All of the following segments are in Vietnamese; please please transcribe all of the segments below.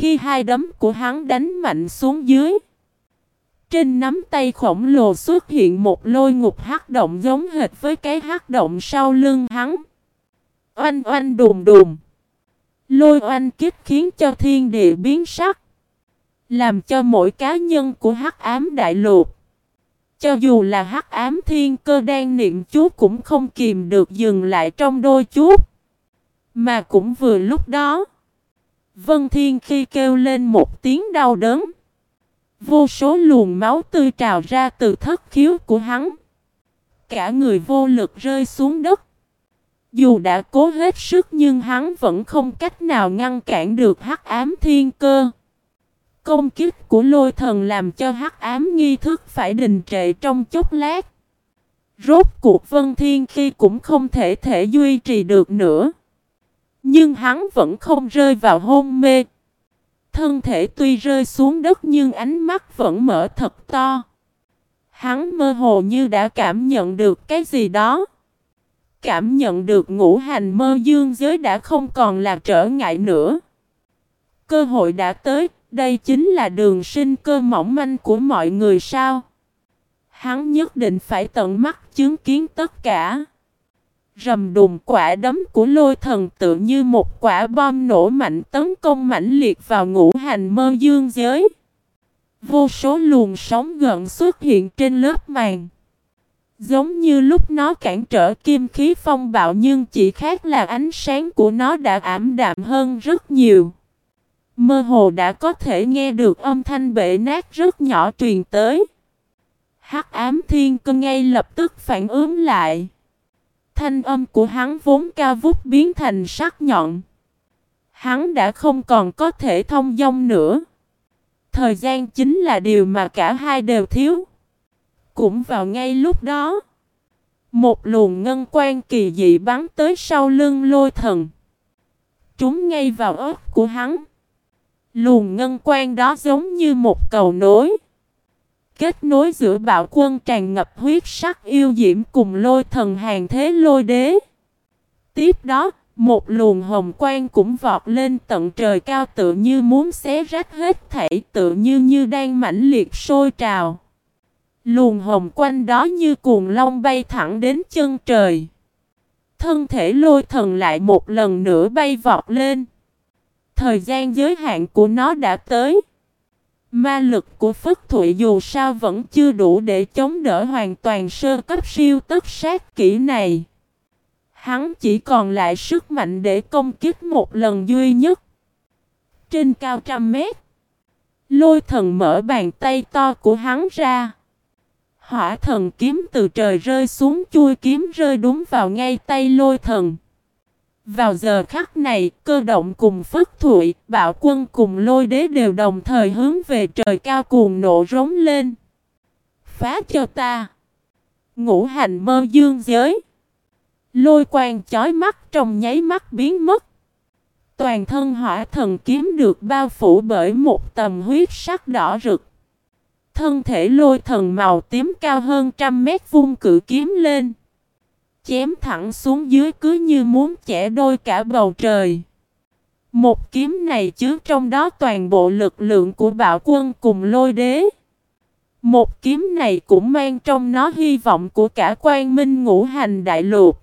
khi hai đấm của hắn đánh mạnh xuống dưới. Trên nắm tay khổng lồ xuất hiện một lôi ngục hắc động giống hệt với cái hắc động sau lưng hắn. Oanh oanh đùm đùm. Lôi oanh kích khiến cho thiên địa biến sắc. Làm cho mỗi cá nhân của hắc ám đại lục. Cho dù là hắc ám thiên cơ đang niệm chú cũng không kìm được dừng lại trong đôi chút. Mà cũng vừa lúc đó. Vân Thiên khi kêu lên một tiếng đau đớn. Vô số luồng máu tươi trào ra từ thất khiếu của hắn. Cả người vô lực rơi xuống đất. Dù đã cố hết sức nhưng hắn vẫn không cách nào ngăn cản được hắc ám thiên cơ. Công kích của lôi thần làm cho hắc ám nghi thức phải đình trệ trong chốc lát. Rốt cuộc Vân Thiên khi cũng không thể thể duy trì được nữa. Nhưng hắn vẫn không rơi vào hôn mê. Thân thể tuy rơi xuống đất nhưng ánh mắt vẫn mở thật to. Hắn mơ hồ như đã cảm nhận được cái gì đó. Cảm nhận được ngũ hành mơ dương giới đã không còn là trở ngại nữa. Cơ hội đã tới, đây chính là đường sinh cơ mỏng manh của mọi người sao. Hắn nhất định phải tận mắt chứng kiến tất cả. Rầm đùng quả đấm của lôi thần tự như một quả bom nổ mạnh tấn công mãnh liệt vào ngũ hành mơ dương giới. Vô số luồng sóng gần xuất hiện trên lớp màn. Giống như lúc nó cản trở kim khí phong bạo nhưng chỉ khác là ánh sáng của nó đã ảm đạm hơn rất nhiều. Mơ hồ đã có thể nghe được âm thanh bể nát rất nhỏ truyền tới. Hắc ám thiên cơ ngay lập tức phản ứng lại. Thanh âm của hắn vốn cao vút biến thành sắc nhọn. Hắn đã không còn có thể thông dong nữa. Thời gian chính là điều mà cả hai đều thiếu. Cũng vào ngay lúc đó. Một luồng ngân quan kỳ dị bắn tới sau lưng lôi thần. Chúng ngay vào ớt của hắn. Luồng ngân quan đó giống như một cầu nối. Kết nối giữa bạo quân tràn ngập huyết sắc yêu diễm cùng lôi thần hàng thế lôi đế. Tiếp đó, một luồng hồng quang cũng vọt lên tận trời cao tự như muốn xé rách hết thảy tự như như đang mãnh liệt sôi trào. Luồng hồng quanh đó như cuồng long bay thẳng đến chân trời. Thân thể lôi thần lại một lần nữa bay vọt lên. Thời gian giới hạn của nó đã tới. Ma lực của Phất Thụy dù sao vẫn chưa đủ để chống đỡ hoàn toàn sơ cấp siêu tất sát kỹ này. Hắn chỉ còn lại sức mạnh để công kích một lần duy nhất. Trên cao trăm mét, lôi thần mở bàn tay to của hắn ra. Hỏa thần kiếm từ trời rơi xuống chui kiếm rơi đúng vào ngay tay lôi thần. Vào giờ khắc này, cơ động cùng phất thụy, bạo quân cùng lôi đế đều đồng thời hướng về trời cao cuồng nộ rống lên. Phá cho ta! Ngũ hành mơ dương giới. Lôi quang chói mắt trong nháy mắt biến mất. Toàn thân hỏa thần kiếm được bao phủ bởi một tầm huyết sắc đỏ rực. Thân thể lôi thần màu tím cao hơn trăm mét vung cự kiếm lên. Chém thẳng xuống dưới cứ như muốn chẻ đôi cả bầu trời. Một kiếm này chứa trong đó toàn bộ lực lượng của bạo quân cùng lôi đế. Một kiếm này cũng mang trong nó hy vọng của cả quan minh ngũ hành đại lục.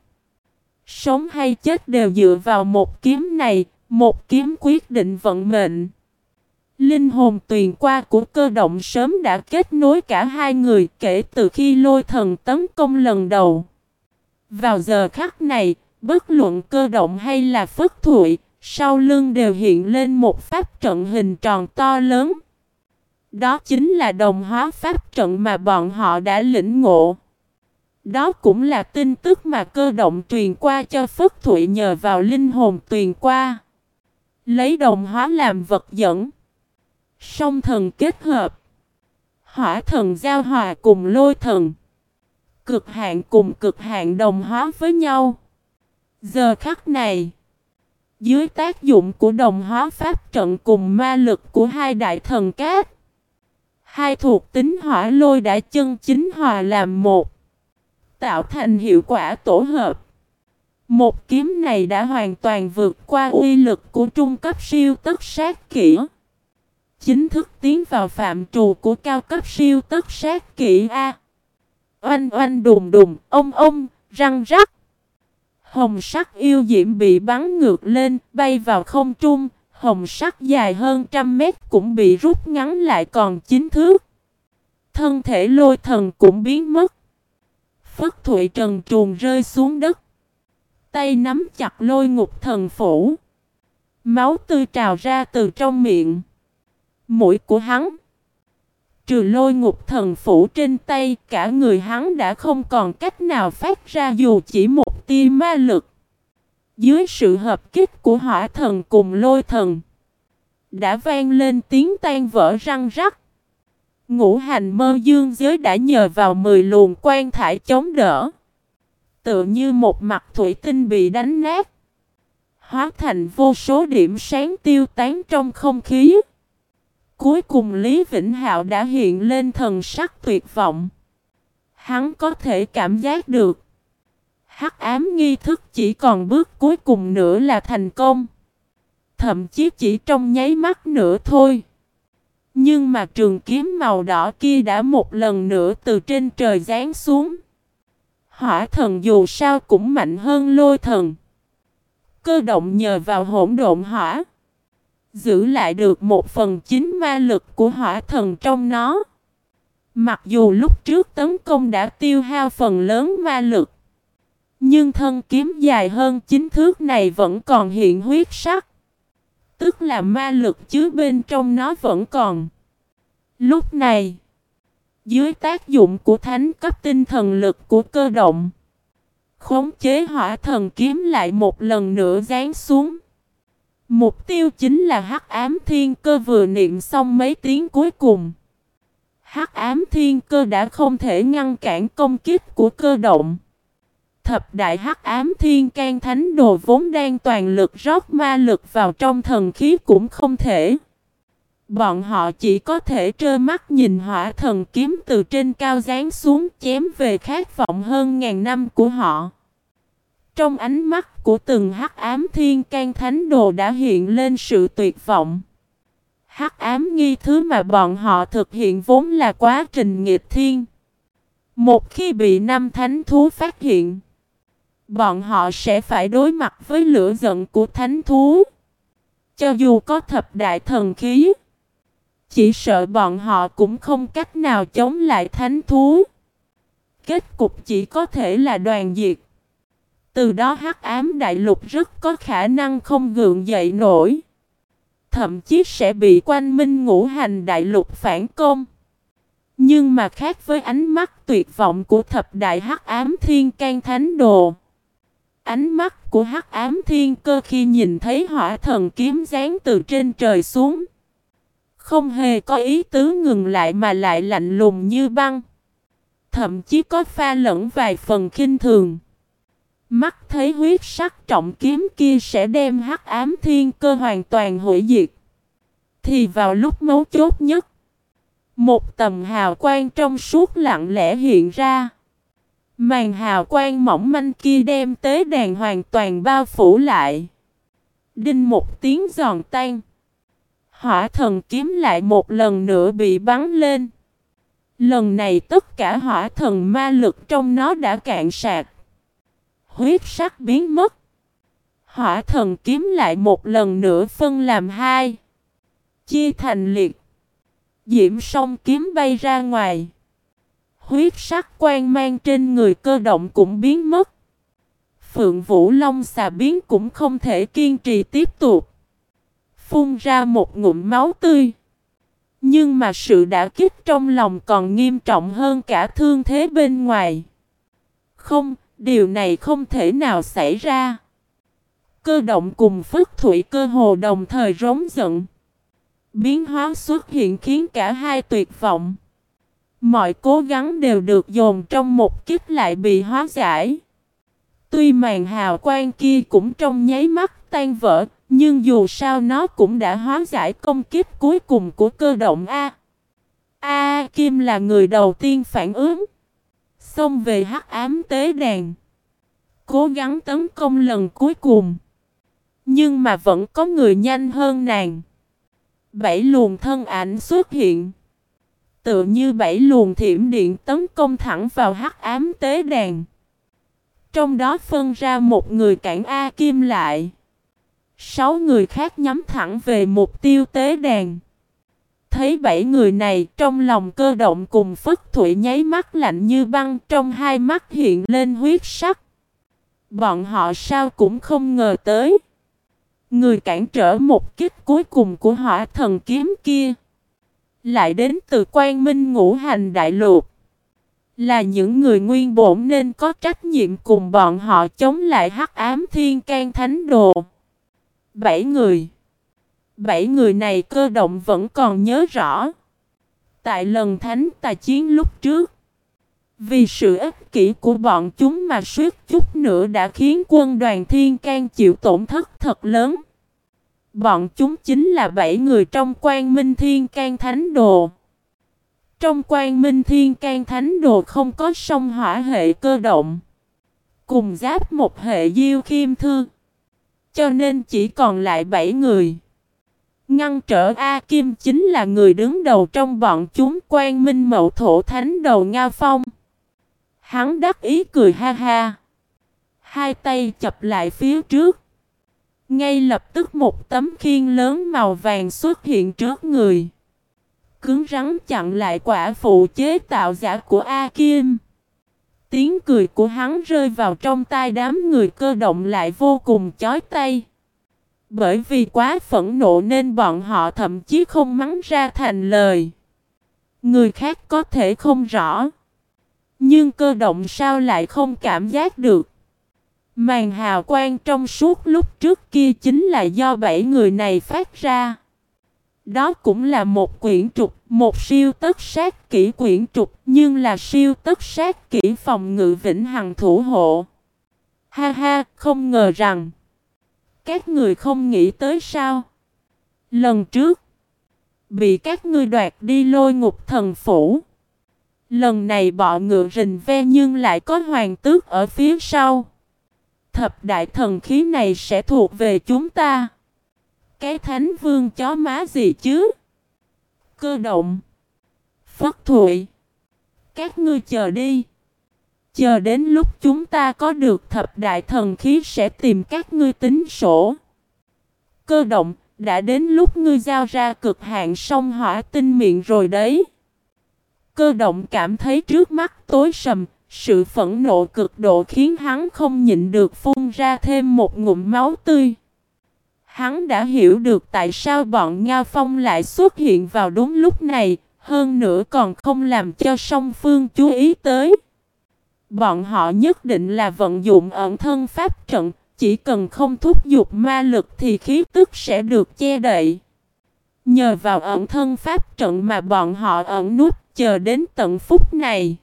Sống hay chết đều dựa vào một kiếm này, một kiếm quyết định vận mệnh. Linh hồn tuyền qua của cơ động sớm đã kết nối cả hai người kể từ khi lôi thần tấn công lần đầu. Vào giờ khắc này, bất luận cơ động hay là phất thụy, sau lưng đều hiện lên một pháp trận hình tròn to lớn. Đó chính là đồng hóa pháp trận mà bọn họ đã lĩnh ngộ. Đó cũng là tin tức mà cơ động truyền qua cho Phất Thụy nhờ vào linh hồn truyền qua. Lấy đồng hóa làm vật dẫn. Song thần kết hợp. Hỏa thần giao hòa cùng lôi thần. Cực hạn cùng cực hạn đồng hóa với nhau. Giờ khắc này. Dưới tác dụng của đồng hóa pháp trận cùng ma lực của hai đại thần cát. Hai thuộc tính hỏa lôi đã chân chính hòa làm một. Tạo thành hiệu quả tổ hợp. Một kiếm này đã hoàn toàn vượt qua uy lực của trung cấp siêu tất sát kỹ. Chính thức tiến vào phạm trù của cao cấp siêu tất sát kỹ A. Oanh oanh đùng đùng, ông ông, răng rắc. Hồng sắc yêu diễm bị bắn ngược lên, bay vào không trung, hồng sắc dài hơn trăm mét cũng bị rút ngắn lại còn chín thước. Thân thể lôi thần cũng biến mất. Phất Thụy Trần truồng rơi xuống đất. Tay nắm chặt lôi ngục thần phủ. Máu tươi trào ra từ trong miệng. Mũi của hắn. Trừ lôi ngục thần phủ trên tay, cả người hắn đã không còn cách nào phát ra dù chỉ một tia ma lực. Dưới sự hợp kích của hỏa thần cùng lôi thần, đã vang lên tiếng tan vỡ răng rắc. Ngũ hành mơ dương giới đã nhờ vào 10 luồng quan thải chống đỡ. Tựa như một mặt thủy tinh bị đánh nát. Hóa thành vô số điểm sáng tiêu tán trong không khí. Cuối cùng Lý Vĩnh Hạo đã hiện lên thần sắc tuyệt vọng. Hắn có thể cảm giác được. Hắc ám nghi thức chỉ còn bước cuối cùng nữa là thành công. Thậm chí chỉ trong nháy mắt nữa thôi. Nhưng mà trường kiếm màu đỏ kia đã một lần nữa từ trên trời giáng xuống. Hỏa thần dù sao cũng mạnh hơn lôi thần. Cơ động nhờ vào hỗn độn hỏa. Giữ lại được một phần chính ma lực của hỏa thần trong nó. Mặc dù lúc trước tấn công đã tiêu hao phần lớn ma lực. Nhưng thân kiếm dài hơn chính thước này vẫn còn hiện huyết sắc. Tức là ma lực chứa bên trong nó vẫn còn. Lúc này, dưới tác dụng của thánh cấp tinh thần lực của cơ động, khống chế hỏa thần kiếm lại một lần nữa giáng xuống. Mục tiêu chính là hắc ám thiên cơ vừa niệm xong mấy tiếng cuối cùng. Hắc ám thiên cơ đã không thể ngăn cản công kích của cơ động. Thập đại hắc ám thiên can thánh đồ vốn đang toàn lực rót ma lực vào trong thần khí cũng không thể. Bọn họ chỉ có thể trơ mắt nhìn hỏa thần kiếm từ trên cao giáng xuống chém về khát vọng hơn ngàn năm của họ. Trong ánh mắt của từng hắc ám thiên can thánh đồ đã hiện lên sự tuyệt vọng. Hắc ám nghi thứ mà bọn họ thực hiện vốn là quá trình nghịch thiên. Một khi bị năm thánh thú phát hiện, bọn họ sẽ phải đối mặt với lửa giận của thánh thú. Cho dù có thập đại thần khí, chỉ sợ bọn họ cũng không cách nào chống lại thánh thú. Kết cục chỉ có thể là đoàn diệt. Từ đó hắc ám đại lục rất có khả năng không gượng dậy nổi. Thậm chí sẽ bị quanh minh ngũ hành đại lục phản công. Nhưng mà khác với ánh mắt tuyệt vọng của thập đại hắc ám thiên can thánh đồ. Ánh mắt của hắc ám thiên cơ khi nhìn thấy hỏa thần kiếm giáng từ trên trời xuống. Không hề có ý tứ ngừng lại mà lại lạnh lùng như băng. Thậm chí có pha lẫn vài phần khinh thường. Mắt thấy huyết sắc trọng kiếm kia sẽ đem hắc ám thiên cơ hoàn toàn hủy diệt. Thì vào lúc mấu chốt nhất, một tầm hào quang trong suốt lặng lẽ hiện ra. Màn hào quang mỏng manh kia đem tế đàn hoàn toàn bao phủ lại. Đinh một tiếng giòn tan. Hỏa thần kiếm lại một lần nữa bị bắn lên. Lần này tất cả hỏa thần ma lực trong nó đã cạn sạc. Huyết sắc biến mất. Hỏa thần kiếm lại một lần nữa phân làm hai. Chia thành liệt. Diễm song kiếm bay ra ngoài. Huyết sắc quan mang trên người cơ động cũng biến mất. Phượng Vũ Long xà biến cũng không thể kiên trì tiếp tục phun ra một ngụm máu tươi. Nhưng mà sự đã kích trong lòng còn nghiêm trọng hơn cả thương thế bên ngoài. Không, điều này không thể nào xảy ra. Cơ động cùng phất thủy cơ hồ đồng thời rống giận. Biến hóa xuất hiện khiến cả hai tuyệt vọng. Mọi cố gắng đều được dồn trong một kiếp lại bị hóa giải. Tuy màn hào quang kia cũng trong nháy mắt tan vỡ, nhưng dù sao nó cũng đã hóa giải công kích cuối cùng của cơ động A. A Kim là người đầu tiên phản ứng. Xông về hắc ám tế đàn. Cố gắng tấn công lần cuối cùng. Nhưng mà vẫn có người nhanh hơn nàng. Bảy luồng thân ảnh xuất hiện. Tựa như bảy luồng thiểm điện tấn công thẳng vào hắc ám tế đàn. Trong đó phân ra một người cản A Kim lại. Sáu người khác nhắm thẳng về mục tiêu tế đàn. Thấy bảy người này trong lòng cơ động cùng phất thủy nháy mắt lạnh như băng, trong hai mắt hiện lên huyết sắc. Bọn họ sao cũng không ngờ tới. Người cản trở một kích cuối cùng của hỏa thần kiếm kia. Lại đến từ quan minh ngũ hành đại lục. Là những người nguyên bổn nên có trách nhiệm cùng bọn họ chống lại hắc ám thiên can thánh đồ. Bảy người. Bảy người này cơ động vẫn còn nhớ rõ. Tại lần thánh tài chiến lúc trước. Vì sự ích kỷ của bọn chúng mà suýt chút nữa đã khiến quân đoàn thiên can chịu tổn thất thật lớn. Bọn chúng chính là bảy người trong quan minh thiên can thánh đồ. Trong quan minh thiên can thánh đồ không có sông hỏa hệ cơ động. Cùng giáp một hệ diêu khiêm thư. Cho nên chỉ còn lại bảy người. Ngăn trở A Kim chính là người đứng đầu trong bọn chúng quan minh mậu thổ thánh đầu Nga Phong. Hắn đắc ý cười ha ha. Hai tay chập lại phía trước. Ngay lập tức một tấm khiên lớn màu vàng xuất hiện trước người. Cứng rắn chặn lại quả phụ chế tạo giả của A Kim. Tiếng cười của hắn rơi vào trong tai đám người cơ động lại vô cùng chói tay. Bởi vì quá phẫn nộ nên bọn họ thậm chí không mắng ra thành lời. Người khác có thể không rõ. Nhưng cơ động sao lại không cảm giác được. Màn hào quang trong suốt lúc trước kia chính là do bảy người này phát ra. Đó cũng là một quyển trục, một siêu tất sát kỹ quyển trục, nhưng là siêu tất sát kỹ phòng ngự vĩnh hằng thủ hộ. Ha ha, không ngờ rằng, các người không nghĩ tới sao. Lần trước, bị các ngươi đoạt đi lôi ngục thần phủ. Lần này bọ ngựa rình ve nhưng lại có hoàng tước ở phía sau. Thập đại thần khí này sẽ thuộc về chúng ta. Cái thánh vương chó má gì chứ? Cơ động. Phất thụy. Các ngươi chờ đi. Chờ đến lúc chúng ta có được thập đại thần khí sẽ tìm các ngươi tính sổ. Cơ động, đã đến lúc ngươi giao ra cực hạn sông hỏa tinh miệng rồi đấy. Cơ động cảm thấy trước mắt tối sầm, sự phẫn nộ cực độ khiến hắn không nhịn được phun ra thêm một ngụm máu tươi. Hắn đã hiểu được tại sao bọn Nga Phong lại xuất hiện vào đúng lúc này, hơn nữa còn không làm cho song phương chú ý tới. Bọn họ nhất định là vận dụng ẩn thân pháp trận, chỉ cần không thúc giục ma lực thì khí tức sẽ được che đậy. Nhờ vào ẩn thân pháp trận mà bọn họ ẩn nút chờ đến tận phút này.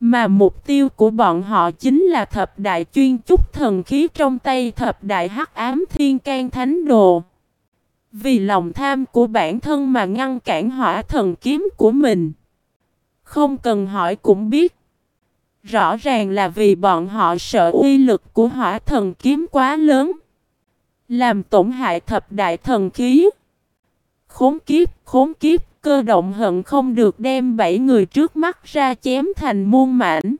Mà mục tiêu của bọn họ chính là thập đại chuyên trúc thần khí trong tay thập đại hắc ám thiên can thánh đồ. Vì lòng tham của bản thân mà ngăn cản hỏa thần kiếm của mình. Không cần hỏi cũng biết. Rõ ràng là vì bọn họ sợ uy lực của hỏa thần kiếm quá lớn. Làm tổn hại thập đại thần khí. Khốn kiếp, khốn kiếp, cơ động hận không được đem bảy người trước mắt ra chém thành muôn mảnh.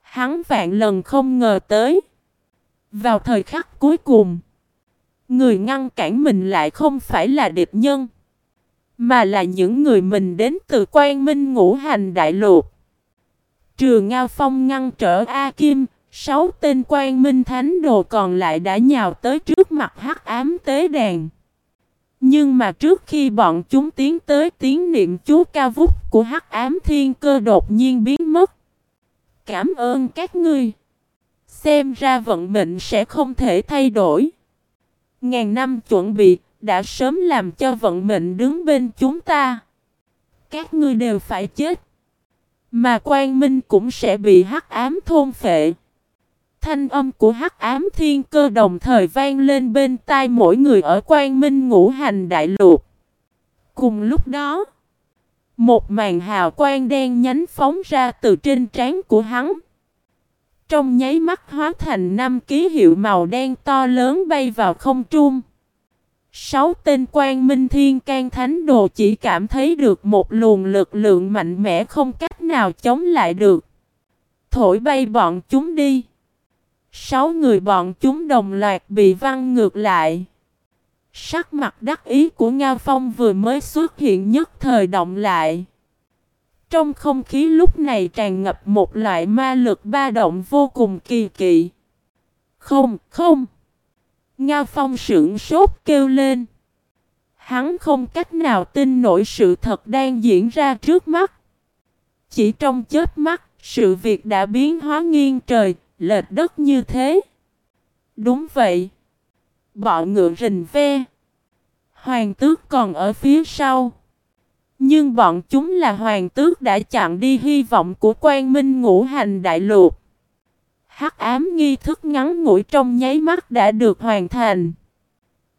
Hắn vạn lần không ngờ tới. Vào thời khắc cuối cùng, người ngăn cản mình lại không phải là địch nhân, mà là những người mình đến từ quan minh ngũ hành đại lục. Trường Ngao Phong ngăn trở A Kim, sáu tên quan minh thánh đồ còn lại đã nhào tới trước mặt hắc ám tế đàn. Nhưng mà trước khi bọn chúng tiến tới tiếng niệm chú ca vút của hắc ám thiên cơ đột nhiên biến mất. Cảm ơn các ngươi. Xem ra vận mệnh sẽ không thể thay đổi. Ngàn năm chuẩn bị đã sớm làm cho vận mệnh đứng bên chúng ta. Các ngươi đều phải chết. Mà quan minh cũng sẽ bị hắc ám thôn phệ. Thanh âm của hắc ám thiên cơ đồng thời vang lên bên tai mỗi người ở quan minh ngũ hành đại lục. Cùng lúc đó, một màn hào quang đen nhánh phóng ra từ trên trán của hắn. Trong nháy mắt hóa thành năm ký hiệu màu đen to lớn bay vào không trung. Sáu tên quan minh thiên can thánh đồ chỉ cảm thấy được một luồng lực lượng mạnh mẽ không cách nào chống lại được. Thổi bay bọn chúng đi. Sáu người bọn chúng đồng loạt bị văng ngược lại. Sắc mặt đắc ý của Nga Phong vừa mới xuất hiện nhất thời động lại. Trong không khí lúc này tràn ngập một loại ma lực ba động vô cùng kỳ kỵ. Không, không. Nga Phong sững sốt kêu lên. Hắn không cách nào tin nổi sự thật đang diễn ra trước mắt. Chỉ trong chớp mắt, sự việc đã biến hóa nghiêng trời, lệch đất như thế. Đúng vậy. Bọ ngựa rình ve. Hoàng tước còn ở phía sau. Nhưng bọn chúng là hoàng tước đã chặn đi hy vọng của quan minh ngũ hành đại lục. Hắc ám nghi thức ngắn ngủi trong nháy mắt đã được hoàn thành.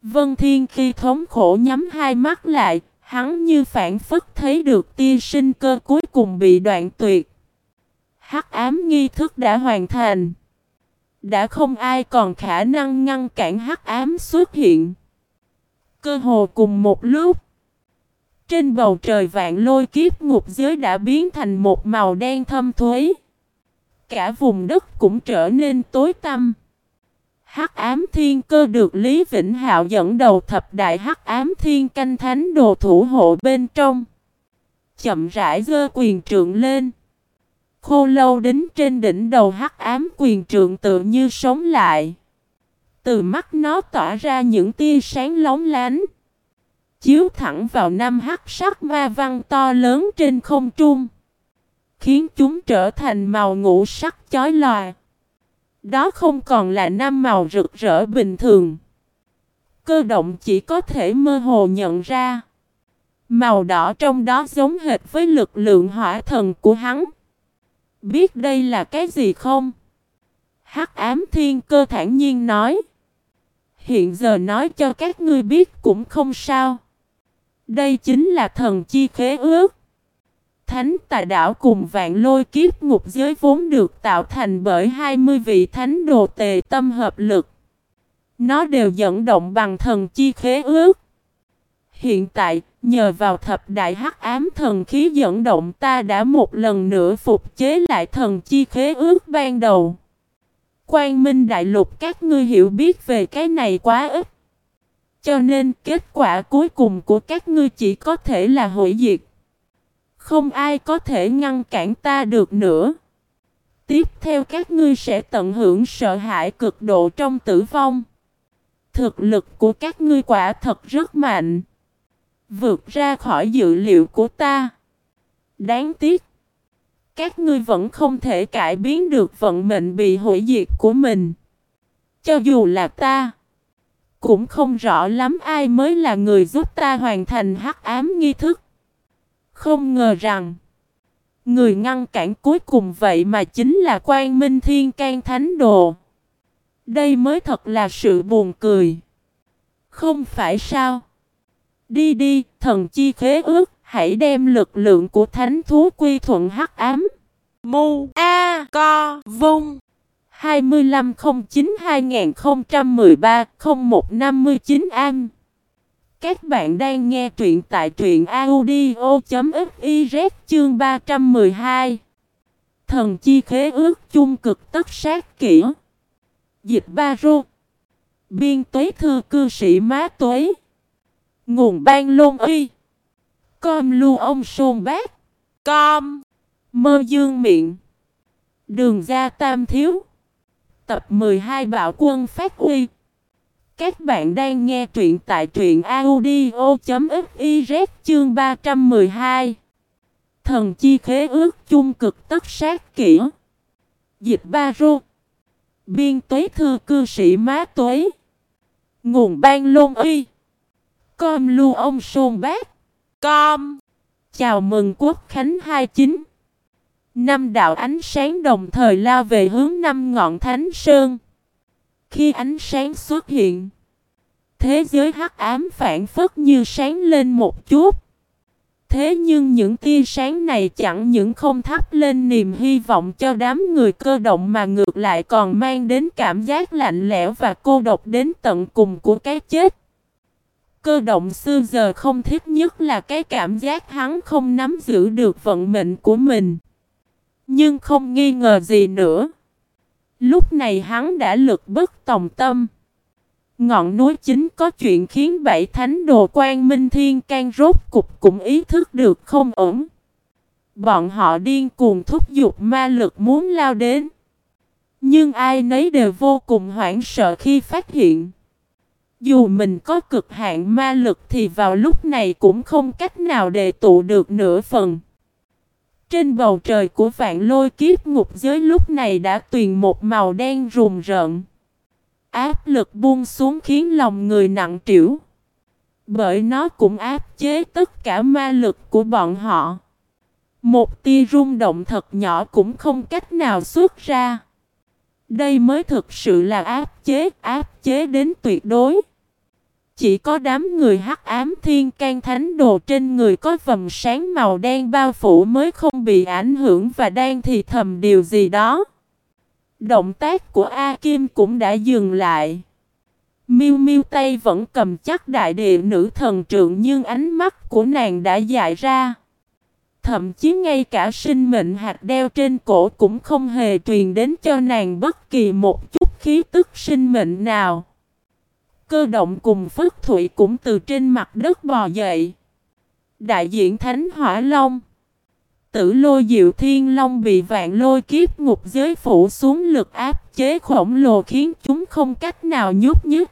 Vân Thiên khi thống khổ nhắm hai mắt lại, hắn như phản phất thấy được tia sinh cơ cuối cùng bị đoạn tuyệt. Hắc ám nghi thức đã hoàn thành. Đã không ai còn khả năng ngăn cản hắc ám xuất hiện. Cơ hồ cùng một lúc. Trên bầu trời vạn lôi kiếp ngục giới đã biến thành một màu đen thâm thuế. Cả vùng đất cũng trở nên tối tăm. Hắc ám thiên cơ được Lý Vĩnh Hạo dẫn đầu thập đại hắc ám thiên canh thánh đồ thủ hộ bên trong. Chậm rãi giơ quyền trượng lên. Khô lâu đính trên đỉnh đầu hắc ám quyền trượng tự như sống lại. Từ mắt nó tỏa ra những tia sáng lóng lánh. Chiếu thẳng vào năm hắc sắc ma văn to lớn trên không trung. Khiến chúng trở thành màu ngũ sắc chói lòa. Đó không còn là năm màu rực rỡ bình thường. Cơ động chỉ có thể mơ hồ nhận ra. Màu đỏ trong đó giống hệt với lực lượng hỏa thần của hắn. Biết đây là cái gì không? Hắc ám thiên cơ thản nhiên nói. Hiện giờ nói cho các ngươi biết cũng không sao. Đây chính là thần chi khế ước. Thánh tà đảo cùng vạn lôi kiếp ngục giới vốn được tạo thành bởi 20 vị thánh đồ tề tâm hợp lực. Nó đều dẫn động bằng thần chi khế ước. Hiện tại, nhờ vào thập đại hắc ám thần khí dẫn động ta đã một lần nữa phục chế lại thần chi khế ước ban đầu. Quang Minh Đại Lục các ngươi hiểu biết về cái này quá ít. Cho nên kết quả cuối cùng của các ngươi chỉ có thể là hủy diệt. Không ai có thể ngăn cản ta được nữa. Tiếp theo các ngươi sẽ tận hưởng sợ hãi cực độ trong tử vong. Thực lực của các ngươi quả thật rất mạnh. Vượt ra khỏi dự liệu của ta. Đáng tiếc. Các ngươi vẫn không thể cải biến được vận mệnh bị hủy diệt của mình. Cho dù là ta. Cũng không rõ lắm ai mới là người giúp ta hoàn thành hắc ám nghi thức. Không ngờ rằng, người ngăn cản cuối cùng vậy mà chính là quan minh thiên can thánh đồ. Đây mới thật là sự buồn cười. Không phải sao? Đi đi, thần chi khế ước, hãy đem lực lượng của thánh thú quy thuận hắc ám. Mu A Co Vung 2509-2013-0159 am các bạn đang nghe truyện tại truyện audio.fiz chương 312 Thần chi khế ước chung cực tất sát kỹ Dịch ba rô. Biên tuế thư cư sĩ má tuế. Nguồn ban lôn y Com lưu ông sôn bác Com Mơ dương miệng. Đường ra tam thiếu. Tập 12 Bạo quân phát uy các bạn đang nghe truyện tại truyện audio.fiz chương 312 Thần chi khế ước chung cực tất sát kỹ Dịch ba rô. Biên tuế thư cư sĩ má tuế. Nguồn ban lôn y Com lưu ông sôn bát Com. Chào mừng quốc khánh 29 Năm đạo ánh sáng đồng thời lao về hướng năm ngọn thánh sơn khi ánh sáng xuất hiện, thế giới hắc ám phản phất như sáng lên một chút. Thế nhưng những tia sáng này chẳng những không thắp lên niềm hy vọng cho đám người cơ động mà ngược lại còn mang đến cảm giác lạnh lẽo và cô độc đến tận cùng của cái chết. Cơ động xưa giờ không thích nhất là cái cảm giác hắn không nắm giữ được vận mệnh của mình. Nhưng không nghi ngờ gì nữa. Lúc này hắn đã lực bất tòng tâm. Ngọn núi chính có chuyện khiến bảy thánh đồ quan minh thiên can rốt cục cũng ý thức được không ổn. Bọn họ điên cuồng thúc giục ma lực muốn lao đến. Nhưng ai nấy đều vô cùng hoảng sợ khi phát hiện. Dù mình có cực hạn ma lực thì vào lúc này cũng không cách nào đề tụ được nửa phần. Trên bầu trời của vạn lôi kiếp ngục giới lúc này đã tuyền một màu đen rùng rợn. Áp lực buông xuống khiến lòng người nặng trĩu. Bởi nó cũng áp chế tất cả ma lực của bọn họ. Một tia rung động thật nhỏ cũng không cách nào xuất ra. Đây mới thực sự là áp chế, áp chế đến tuyệt đối. Chỉ có đám người hắc ám thiên can thánh đồ trên người có vầng sáng màu đen bao phủ mới không bị ảnh hưởng và đang thì thầm điều gì đó. Động tác của A Kim cũng đã dừng lại. Miu Miu tay vẫn cầm chắc đại địa nữ thần trượng nhưng ánh mắt của nàng đã dại ra. Thậm chí ngay cả sinh mệnh hạt đeo trên cổ cũng không hề truyền đến cho nàng bất kỳ một chút khí tức sinh mệnh nào. Cơ động cùng Phất Thụy cũng từ trên mặt đất bò dậy. Đại diện Thánh Hỏa Long Tử lôi diệu thiên long bị vạn lôi kiếp ngục giới phủ xuống lực áp chế khổng lồ khiến chúng không cách nào nhúc nhích.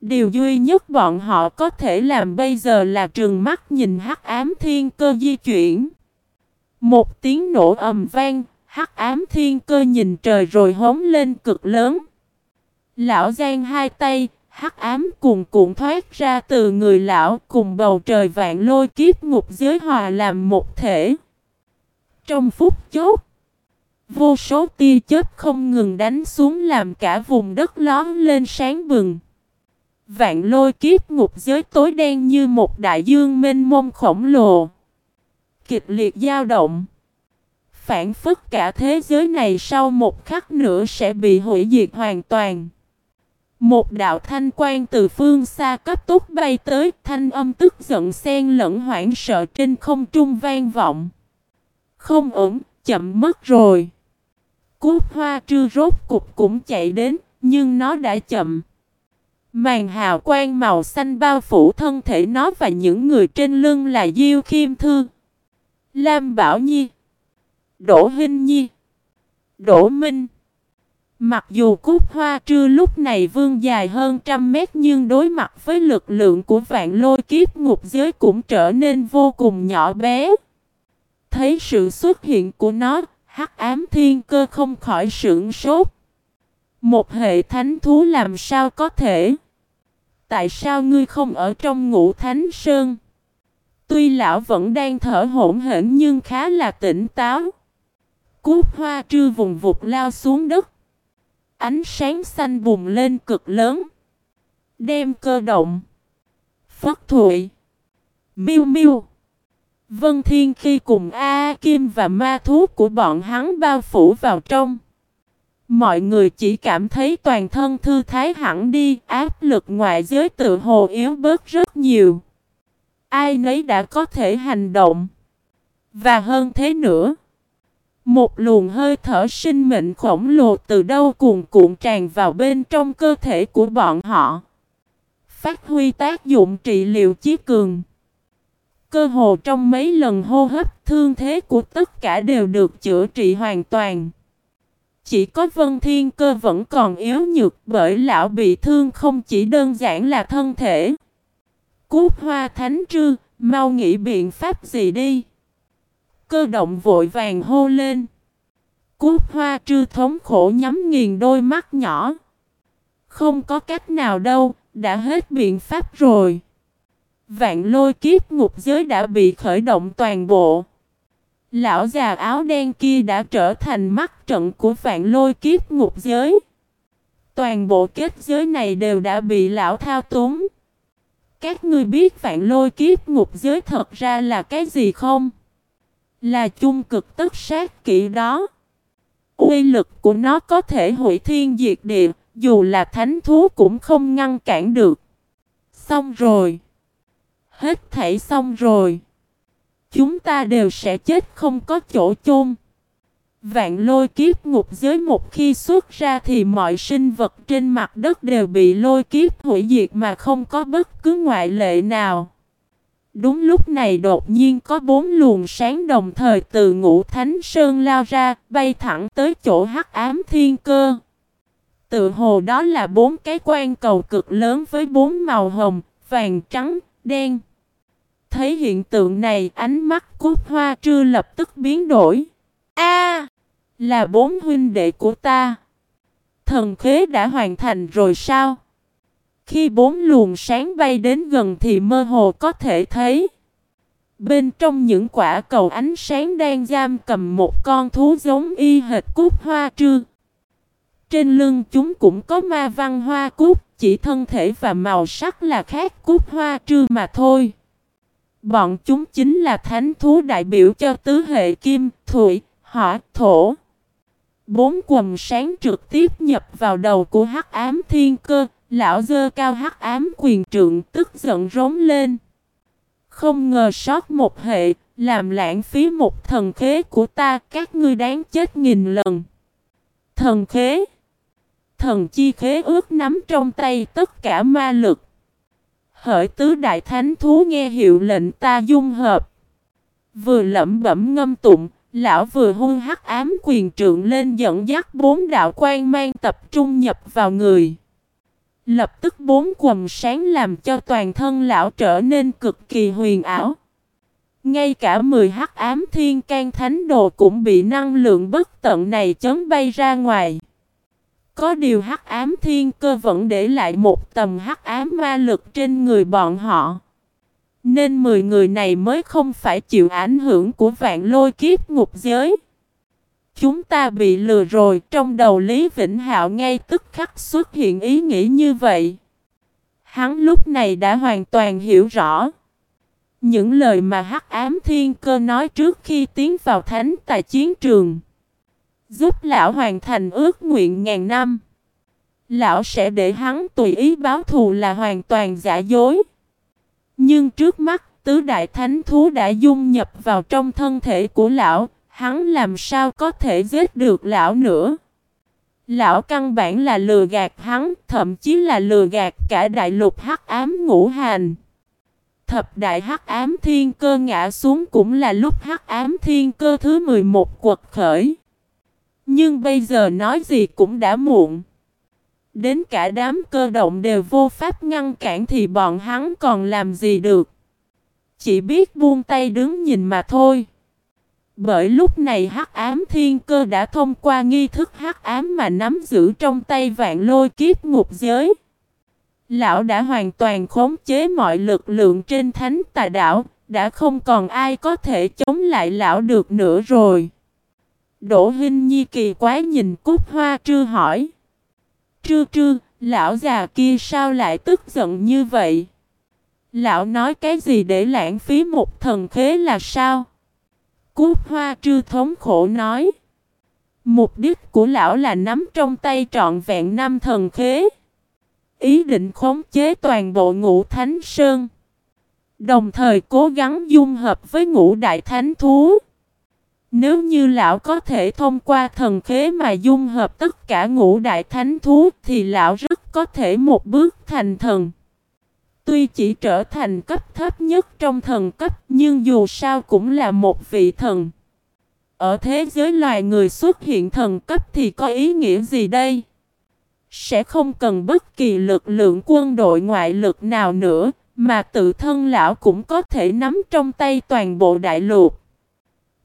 Điều duy nhất bọn họ có thể làm bây giờ là trường mắt nhìn hắc ám thiên cơ di chuyển. Một tiếng nổ ầm vang, hắc ám thiên cơ nhìn trời rồi hống lên cực lớn. Lão Giang hai tay, hắc ám cuồn cuộn thoát ra từ người lão cùng bầu trời vạn lôi kiếp ngục giới hòa làm một thể. Trong phút chốt, vô số tia chớp không ngừng đánh xuống làm cả vùng đất lón lên sáng bừng. Vạn lôi kiếp ngục giới tối đen như một đại dương mênh mông khổng lồ. Kịch liệt dao động. Phản phức cả thế giới này sau một khắc nữa sẽ bị hủy diệt hoàn toàn. Một đạo thanh quan từ phương xa cấp tốc bay tới, thanh âm tức giận xen lẫn hoảng sợ trên không trung vang vọng. Không ổn, chậm mất rồi. Cút hoa trư rốt cục cũng chạy đến, nhưng nó đã chậm. Màn hào quang màu xanh bao phủ thân thể nó và những người trên lưng là Diêu Khiêm Thư, Lam Bảo Nhi, Đỗ Hinh Nhi, Đỗ Minh. Mặc dù cúc hoa trưa lúc này vương dài hơn trăm mét nhưng đối mặt với lực lượng của vạn lôi kiếp ngục giới cũng trở nên vô cùng nhỏ bé. Thấy sự xuất hiện của nó, hắc ám thiên cơ không khỏi sưởng sốt. Một hệ thánh thú làm sao có thể? Tại sao ngươi không ở trong ngũ thánh sơn? Tuy lão vẫn đang thở hổn hển nhưng khá là tỉnh táo. Cút hoa trư vùng vụt lao xuống đất. Ánh sáng xanh bùng lên cực lớn. Đem cơ động. Phất Thụy. Miu Miu. Vân Thiên khi cùng A Kim và ma thú của bọn hắn bao phủ vào trong. Mọi người chỉ cảm thấy toàn thân thư thái hẳn đi, áp lực ngoại giới tự hồ yếu bớt rất nhiều. Ai nấy đã có thể hành động. Và hơn thế nữa. Một luồng hơi thở sinh mệnh khổng lồ từ đâu cuồn cuộn tràn vào bên trong cơ thể của bọn họ. Phát huy tác dụng trị liệu chí cường. Cơ hồ trong mấy lần hô hấp thương thế của tất cả đều được chữa trị hoàn toàn. Chỉ có Vân Thiên Cơ vẫn còn yếu nhược bởi lão bị thương không chỉ đơn giản là thân thể. Cút hoa thánh trư, mau nghĩ biện pháp gì đi. Cơ động vội vàng hô lên. Cút hoa trư thống khổ nhắm nghiền đôi mắt nhỏ. Không có cách nào đâu, đã hết biện pháp rồi. Vạn lôi kiếp ngục giới đã bị khởi động toàn bộ. Lão già áo đen kia đã trở thành mắt trận của vạn lôi kiếp ngục giới. Toàn bộ kết giới này đều đã bị lão thao túng. Các ngươi biết vạn lôi kiếp ngục giới thật ra là cái gì không? Là chung cực tất sát kỹ đó. Uy lực của nó có thể hủy thiên diệt địa, dù là thánh thú cũng không ngăn cản được. xong rồi. Hết thảy xong rồi. Chúng ta đều sẽ chết không có chỗ chôn. Vạn lôi kiếp ngục giới một khi xuất ra thì mọi sinh vật trên mặt đất đều bị lôi kiếp hủy diệt mà không có bất cứ ngoại lệ nào. Đúng lúc này đột nhiên có bốn luồng sáng đồng thời từ ngũ thánh sơn lao ra, bay thẳng tới chỗ hắc ám thiên cơ. Tự hồ đó là bốn cái quan cầu cực lớn với bốn màu hồng, vàng, trắng, đen. Thấy hiện tượng này, ánh mắt cút hoa trư lập tức biến đổi. A, là bốn huynh đệ của ta. Thần khế đã hoàn thành rồi sao? Khi bốn luồng sáng bay đến gần thì mơ hồ có thể thấy. Bên trong những quả cầu ánh sáng đang giam cầm một con thú giống y hệt cút hoa trư. Trên lưng chúng cũng có ma văn hoa cút, chỉ thân thể và màu sắc là khác cút hoa trư mà thôi. Bọn chúng chính là thánh thú đại biểu cho tứ hệ kim, thủy, hỏa, thổ. Bốn quầm sáng trực tiếp nhập vào đầu của hắc ám thiên cơ, lão dơ cao hắc ám quyền trượng tức giận rống lên. Không ngờ sót một hệ, làm lãng phí một thần khế của ta, các ngươi đáng chết nghìn lần. Thần khế Thần chi khế ước nắm trong tay tất cả ma lực. Hỡi tứ đại thánh thú nghe hiệu lệnh ta dung hợp. Vừa lẩm bẩm ngâm tụng, lão vừa hung hắc ám quyền trượng lên dẫn dắt bốn đạo quan mang tập trung nhập vào người. Lập tức bốn quầm sáng làm cho toàn thân lão trở nên cực kỳ huyền ảo. Ngay cả mười hắc ám thiên can thánh đồ cũng bị năng lượng bất tận này chấn bay ra ngoài. Có điều hắc ám thiên cơ vẫn để lại một tầm hắc ám ma lực trên người bọn họ. Nên 10 người này mới không phải chịu ảnh hưởng của vạn lôi kiếp ngục giới. Chúng ta bị lừa rồi trong đầu Lý Vĩnh Hạo ngay tức khắc xuất hiện ý nghĩ như vậy. Hắn lúc này đã hoàn toàn hiểu rõ. Những lời mà hắc ám thiên cơ nói trước khi tiến vào thánh tài chiến trường. Giúp lão hoàn thành ước nguyện ngàn năm. Lão sẽ để hắn tùy ý báo thù là hoàn toàn giả dối. Nhưng trước mắt, tứ đại thánh thú đã dung nhập vào trong thân thể của lão, hắn làm sao có thể giết được lão nữa. Lão căn bản là lừa gạt hắn, thậm chí là lừa gạt cả đại lục hắc ám ngũ hành. Thập đại hắc ám thiên cơ ngã xuống cũng là lúc hắc ám thiên cơ thứ 11 quật khởi. Nhưng bây giờ nói gì cũng đã muộn. Đến cả đám cơ động đều vô pháp ngăn cản thì bọn hắn còn làm gì được. Chỉ biết buông tay đứng nhìn mà thôi. Bởi lúc này hắc ám thiên cơ đã thông qua nghi thức hắc ám mà nắm giữ trong tay vạn lôi kiếp ngục giới. Lão đã hoàn toàn khống chế mọi lực lượng trên thánh tà đảo, đã không còn ai có thể chống lại lão được nữa rồi. Đỗ Hinh Nhi kỳ quái nhìn Cúc Hoa Trư hỏi. Trư trư, lão già kia sao lại tức giận như vậy? Lão nói cái gì để lãng phí một thần khế là sao? Cú Hoa Trư thống khổ nói. Mục đích của lão là nắm trong tay trọn vẹn năm thần khế. Ý định khống chế toàn bộ ngũ thánh sơn. Đồng thời cố gắng dung hợp với ngũ đại thánh thú. Nếu như lão có thể thông qua thần khế mà dung hợp tất cả ngũ đại thánh thú thì lão rất có thể một bước thành thần. Tuy chỉ trở thành cấp thấp nhất trong thần cấp nhưng dù sao cũng là một vị thần. Ở thế giới loài người xuất hiện thần cấp thì có ý nghĩa gì đây? Sẽ không cần bất kỳ lực lượng quân đội ngoại lực nào nữa mà tự thân lão cũng có thể nắm trong tay toàn bộ đại lục.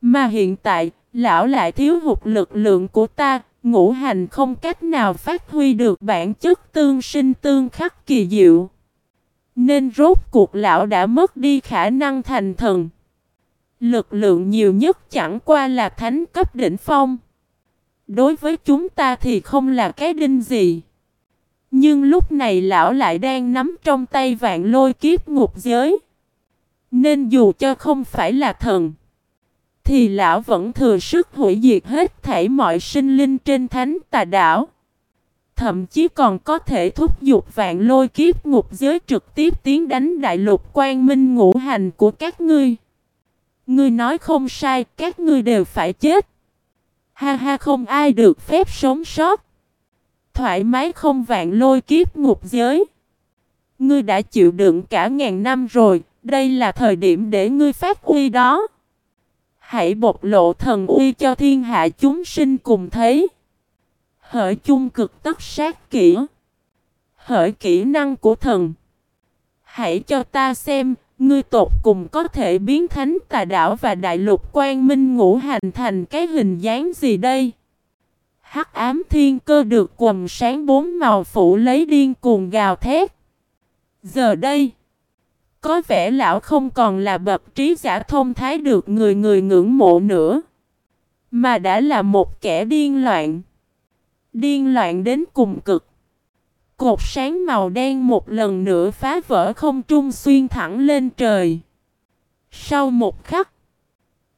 Mà hiện tại, lão lại thiếu hụt lực lượng của ta, ngũ hành không cách nào phát huy được bản chất tương sinh tương khắc kỳ diệu. Nên rốt cuộc lão đã mất đi khả năng thành thần. Lực lượng nhiều nhất chẳng qua là thánh cấp đỉnh phong. Đối với chúng ta thì không là cái đinh gì. Nhưng lúc này lão lại đang nắm trong tay vạn lôi kiếp ngục giới. Nên dù cho không phải là thần, thì lão vẫn thừa sức hủy diệt hết thảy mọi sinh linh trên thánh tà đảo. Thậm chí còn có thể thúc giục vạn lôi kiếp ngục giới trực tiếp tiến đánh đại lục quan minh ngũ hành của các ngươi. Ngươi nói không sai, các ngươi đều phải chết. Ha ha không ai được phép sống sót. Thoải mái không vạn lôi kiếp ngục giới. Ngươi đã chịu đựng cả ngàn năm rồi, đây là thời điểm để ngươi phát uy đó. Hãy bộc lộ thần uy cho thiên hạ chúng sinh cùng thấy. Hỡi chung cực tất sát kỹ. Hỡi kỹ năng của thần. Hãy cho ta xem, ngươi tột cùng có thể biến thánh tà đảo và đại lục quan minh ngũ hành thành cái hình dáng gì đây? Hắc ám thiên cơ được quầm sáng bốn màu phủ lấy điên cuồng gào thét. Giờ đây, có vẻ lão không còn là bậc trí giả thông thái được người người ngưỡng mộ nữa, mà đã là một kẻ điên loạn. Điên loạn đến cùng cực. Cột sáng màu đen một lần nữa phá vỡ không trung xuyên thẳng lên trời. Sau một khắc,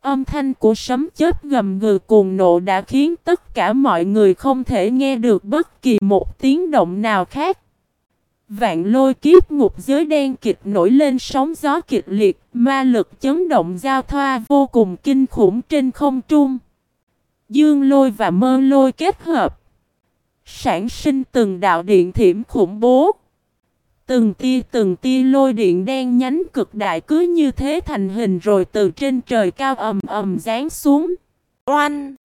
âm thanh của sấm chết gầm gừ cuồng nộ đã khiến tất cả mọi người không thể nghe được bất kỳ một tiếng động nào khác. Vạn lôi kiếp ngục giới đen kịch nổi lên sóng gió kịch liệt, ma lực chấn động giao thoa vô cùng kinh khủng trên không trung. Dương lôi và mơ lôi kết hợp. Sản sinh từng đạo điện thiểm khủng bố. Từng tia từng tia lôi điện đen nhánh cực đại cứ như thế thành hình rồi từ trên trời cao ầm ầm giáng xuống. Oanh!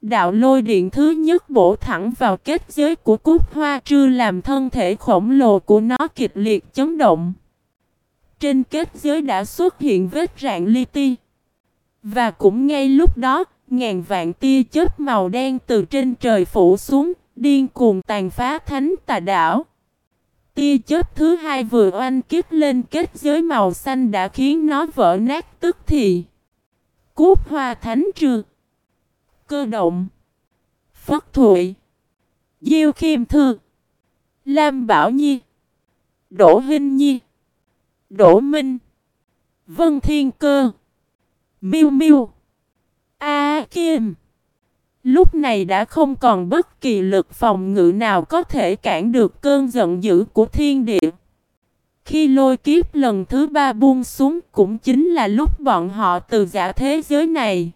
Đạo lôi điện thứ nhất bổ thẳng vào kết giới của cúc hoa trư làm thân thể khổng lồ của nó kịch liệt chấn động. Trên kết giới đã xuất hiện vết rạn li ti. Và cũng ngay lúc đó, ngàn vạn tia chớp màu đen từ trên trời phủ xuống, điên cuồng tàn phá thánh tà đảo. Tia chớp thứ hai vừa oanh kiếp lên kết giới màu xanh đã khiến nó vỡ nát tức thì. Cúp hoa thánh trừ. Cơ động. Phất Thụy. Diêu Khiêm Thư. Lam Bảo Nhi. Đỗ Hinh Nhi. Đỗ Minh. Vân Thiên Cơ. Miu Miu. A Kim. Lúc này đã không còn bất kỳ lực phòng ngự nào có thể cản được cơn giận dữ của thiên địa. Khi lôi kiếp lần thứ ba buông xuống cũng chính là lúc bọn họ từ giả thế giới này.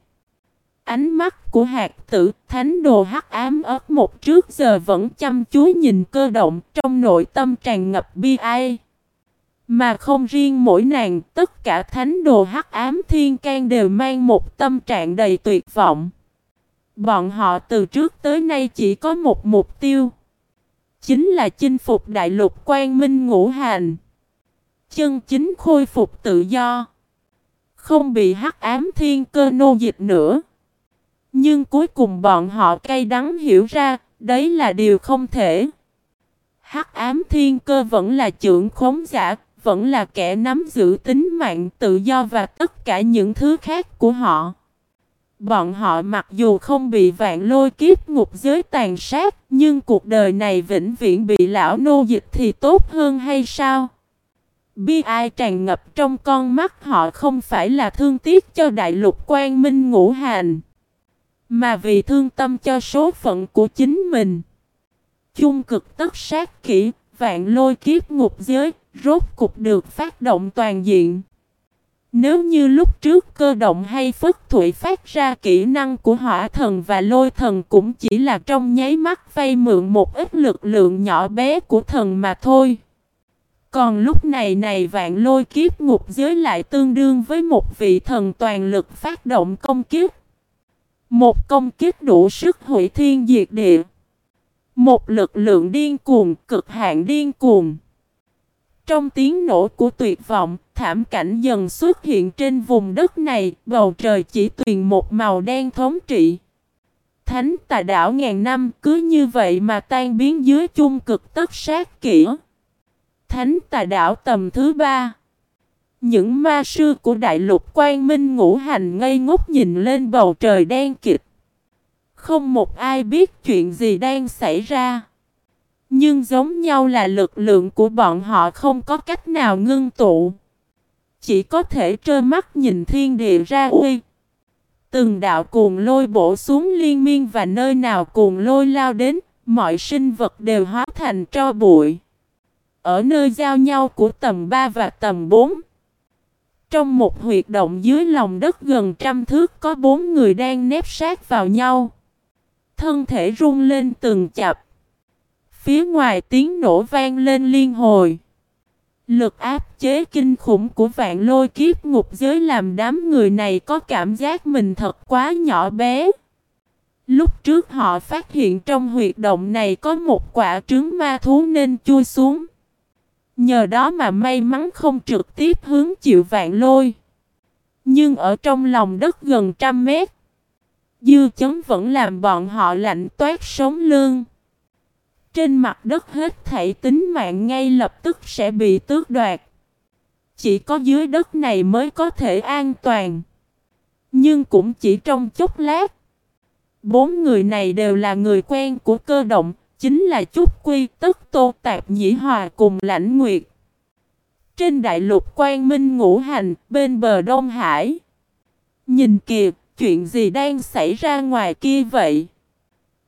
Ánh mắt của hạt tử thánh đồ hắc ám ớt một trước giờ vẫn chăm chú nhìn cơ động trong nội tâm tràn ngập bi ai. Mà không riêng mỗi nàng, tất cả thánh đồ hắc ám thiên can đều mang một tâm trạng đầy tuyệt vọng. Bọn họ từ trước tới nay chỉ có một mục tiêu. Chính là chinh phục đại lục quan minh ngũ hành. Chân chính khôi phục tự do. Không bị hắc ám thiên cơ nô dịch nữa. Nhưng cuối cùng bọn họ cay đắng hiểu ra, đấy là điều không thể. Hắc ám thiên cơ vẫn là trưởng khống giả, vẫn là kẻ nắm giữ tính mạng tự do và tất cả những thứ khác của họ. Bọn họ mặc dù không bị vạn lôi kiếp ngục giới tàn sát, nhưng cuộc đời này vĩnh viễn bị lão nô dịch thì tốt hơn hay sao? Bi ai tràn ngập trong con mắt họ không phải là thương tiếc cho đại lục quan minh ngũ hành, mà vì thương tâm cho số phận của chính mình. Chung cực tất sát kỹ, vạn lôi kiếp ngục giới, rốt cục được phát động toàn diện. Nếu như lúc trước cơ động hay phất thủy phát ra kỹ năng của hỏa thần và lôi thần cũng chỉ là trong nháy mắt vay mượn một ít lực lượng nhỏ bé của thần mà thôi. Còn lúc này này vạn lôi kiếp ngục giới lại tương đương với một vị thần toàn lực phát động công kiếp. Một công kiếp đủ sức hủy thiên diệt địa. Một lực lượng điên cuồng, cực hạn điên cuồng. Trong tiếng nổ của tuyệt vọng, thảm cảnh dần xuất hiện trên vùng đất này, bầu trời chỉ tuyền một màu đen thống trị. Thánh tà đảo ngàn năm cứ như vậy mà tan biến dưới chung cực tất sát kỹ. Thánh tà đảo tầm thứ ba. Những ma sư của đại lục quang minh ngũ hành ngây ngốc nhìn lên bầu trời đen kịch. Không một ai biết chuyện gì đang xảy ra. Nhưng giống nhau là lực lượng của bọn họ không có cách nào ngưng tụ. Chỉ có thể trơ mắt nhìn thiên địa ra uy. Từng đạo cuồng lôi bổ xuống liên miên và nơi nào cuồng lôi lao đến, mọi sinh vật đều hóa thành tro bụi. Ở nơi giao nhau của tầm 3 và tầm 4, trong một huyệt động dưới lòng đất gần trăm thước có bốn người đang nép sát vào nhau. Thân thể rung lên từng chập. Phía ngoài tiếng nổ vang lên liên hồi. Lực áp chế kinh khủng của vạn lôi kiếp ngục giới làm đám người này có cảm giác mình thật quá nhỏ bé. Lúc trước họ phát hiện trong huyệt động này có một quả trứng ma thú nên chui xuống. Nhờ đó mà may mắn không trực tiếp hướng chịu vạn lôi. Nhưng ở trong lòng đất gần trăm mét, dư chấn vẫn làm bọn họ lạnh toát sống lương. Trên mặt đất hết thảy tính mạng ngay lập tức sẽ bị tước đoạt. Chỉ có dưới đất này mới có thể an toàn. Nhưng cũng chỉ trong chốc lát. Bốn người này đều là người quen của cơ động, chính là Trúc Quy, Tức Tô Tạp Nhĩ Hòa cùng Lãnh Nguyệt. Trên đại lục Quang Minh ngũ hành, bên bờ Đông Hải. Nhìn kìa, chuyện gì đang xảy ra ngoài kia vậy?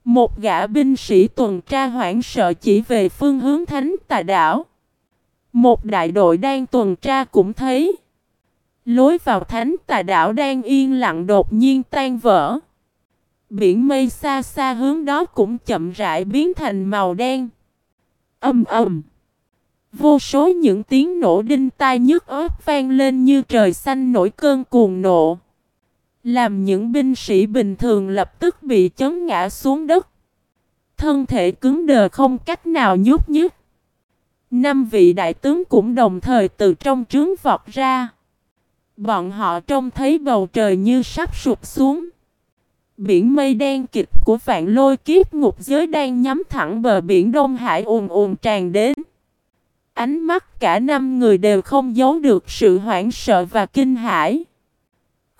Một gã binh sĩ tuần tra hoảng sợ chỉ về phương hướng thánh tà đảo. Một đại đội đang tuần tra cũng thấy. Lối vào thánh tà đảo đang yên lặng đột nhiên tan vỡ. Biển mây xa xa hướng đó cũng chậm rãi biến thành màu đen. Âm ầm. Vô số những tiếng nổ đinh tai nhức ớt vang lên như trời xanh nổi cơn cuồng nộ. Làm những binh sĩ bình thường lập tức bị chấn ngã xuống đất. Thân thể cứng đờ không cách nào nhúc nhích. Năm vị đại tướng cũng đồng thời từ trong trướng vọt ra. Bọn họ trông thấy bầu trời như sắp sụp xuống. Biển mây đen kịch của vạn lôi kiếp ngục giới đang nhắm thẳng bờ biển Đông Hải ùn ùn tràn đến. Ánh mắt cả năm người đều không giấu được sự hoảng sợ và kinh hãi.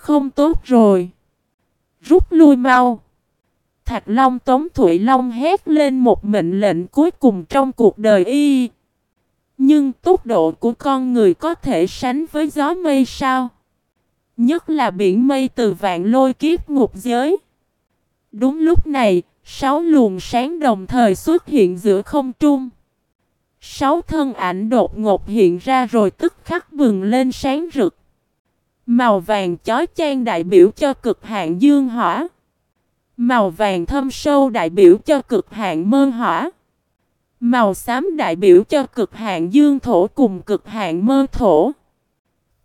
Không tốt rồi. Rút lui mau. Thạch Long Tống Thụy Long hét lên một mệnh lệnh cuối cùng trong cuộc đời y. Nhưng tốc độ của con người có thể sánh với gió mây sao? Nhất là biển mây từ vạn lôi kiếp ngục giới. Đúng lúc này, sáu luồng sáng đồng thời xuất hiện giữa không trung. Sáu thân ảnh đột ngột hiện ra rồi tức khắc bừng lên sáng rực. Màu vàng chói chang đại biểu cho cực hạn dương hỏa. Màu vàng thâm sâu đại biểu cho cực hạn mơ hỏa. Màu xám đại biểu cho cực hạn dương thổ cùng cực hạn mơ thổ.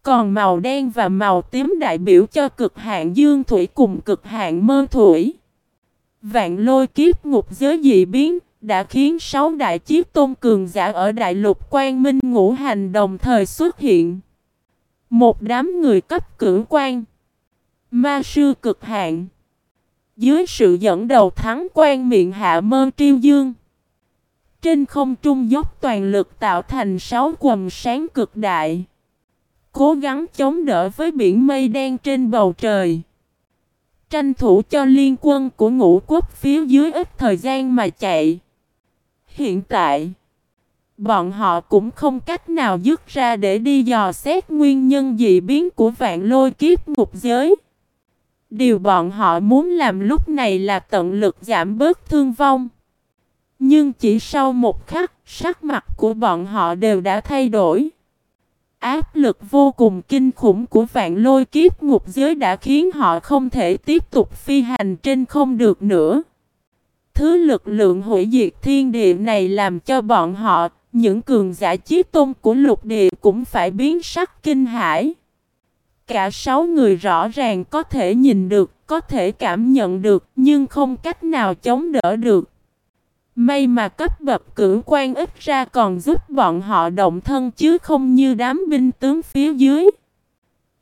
Còn màu đen và màu tím đại biểu cho cực hạn dương thủy cùng cực hạn mơ thủy. Vạn lôi kiếp ngục giới dị biến đã khiến sáu đại chiếc tôn cường giả ở đại lục quang minh ngũ hành đồng thời xuất hiện. Một đám người cấp cử quan. Ma sư cực hạn. Dưới sự dẫn đầu thắng quan miệng hạ mơ triêu dương. Trên không trung dốc toàn lực tạo thành sáu quầm sáng cực đại. Cố gắng chống đỡ với biển mây đen trên bầu trời. Tranh thủ cho liên quân của ngũ quốc phía dưới ít thời gian mà chạy. Hiện tại, bọn họ cũng không cách nào dứt ra để đi dò xét nguyên nhân dị biến của vạn lôi kiếp ngục giới. Điều bọn họ muốn làm lúc này là tận lực giảm bớt thương vong. Nhưng chỉ sau một khắc, sắc mặt của bọn họ đều đã thay đổi. Áp lực vô cùng kinh khủng của vạn lôi kiếp ngục giới đã khiến họ không thể tiếp tục phi hành trên không được nữa. Thứ lực lượng hủy diệt thiên địa này làm cho bọn họ, những cường giả chí tôn của lục địa cũng phải biến sắc kinh hãi. Cả sáu người rõ ràng có thể nhìn được, có thể cảm nhận được, nhưng không cách nào chống đỡ được. May mà cấp bậc cử quan ít ra còn giúp bọn họ động thân chứ không như đám binh tướng phía dưới.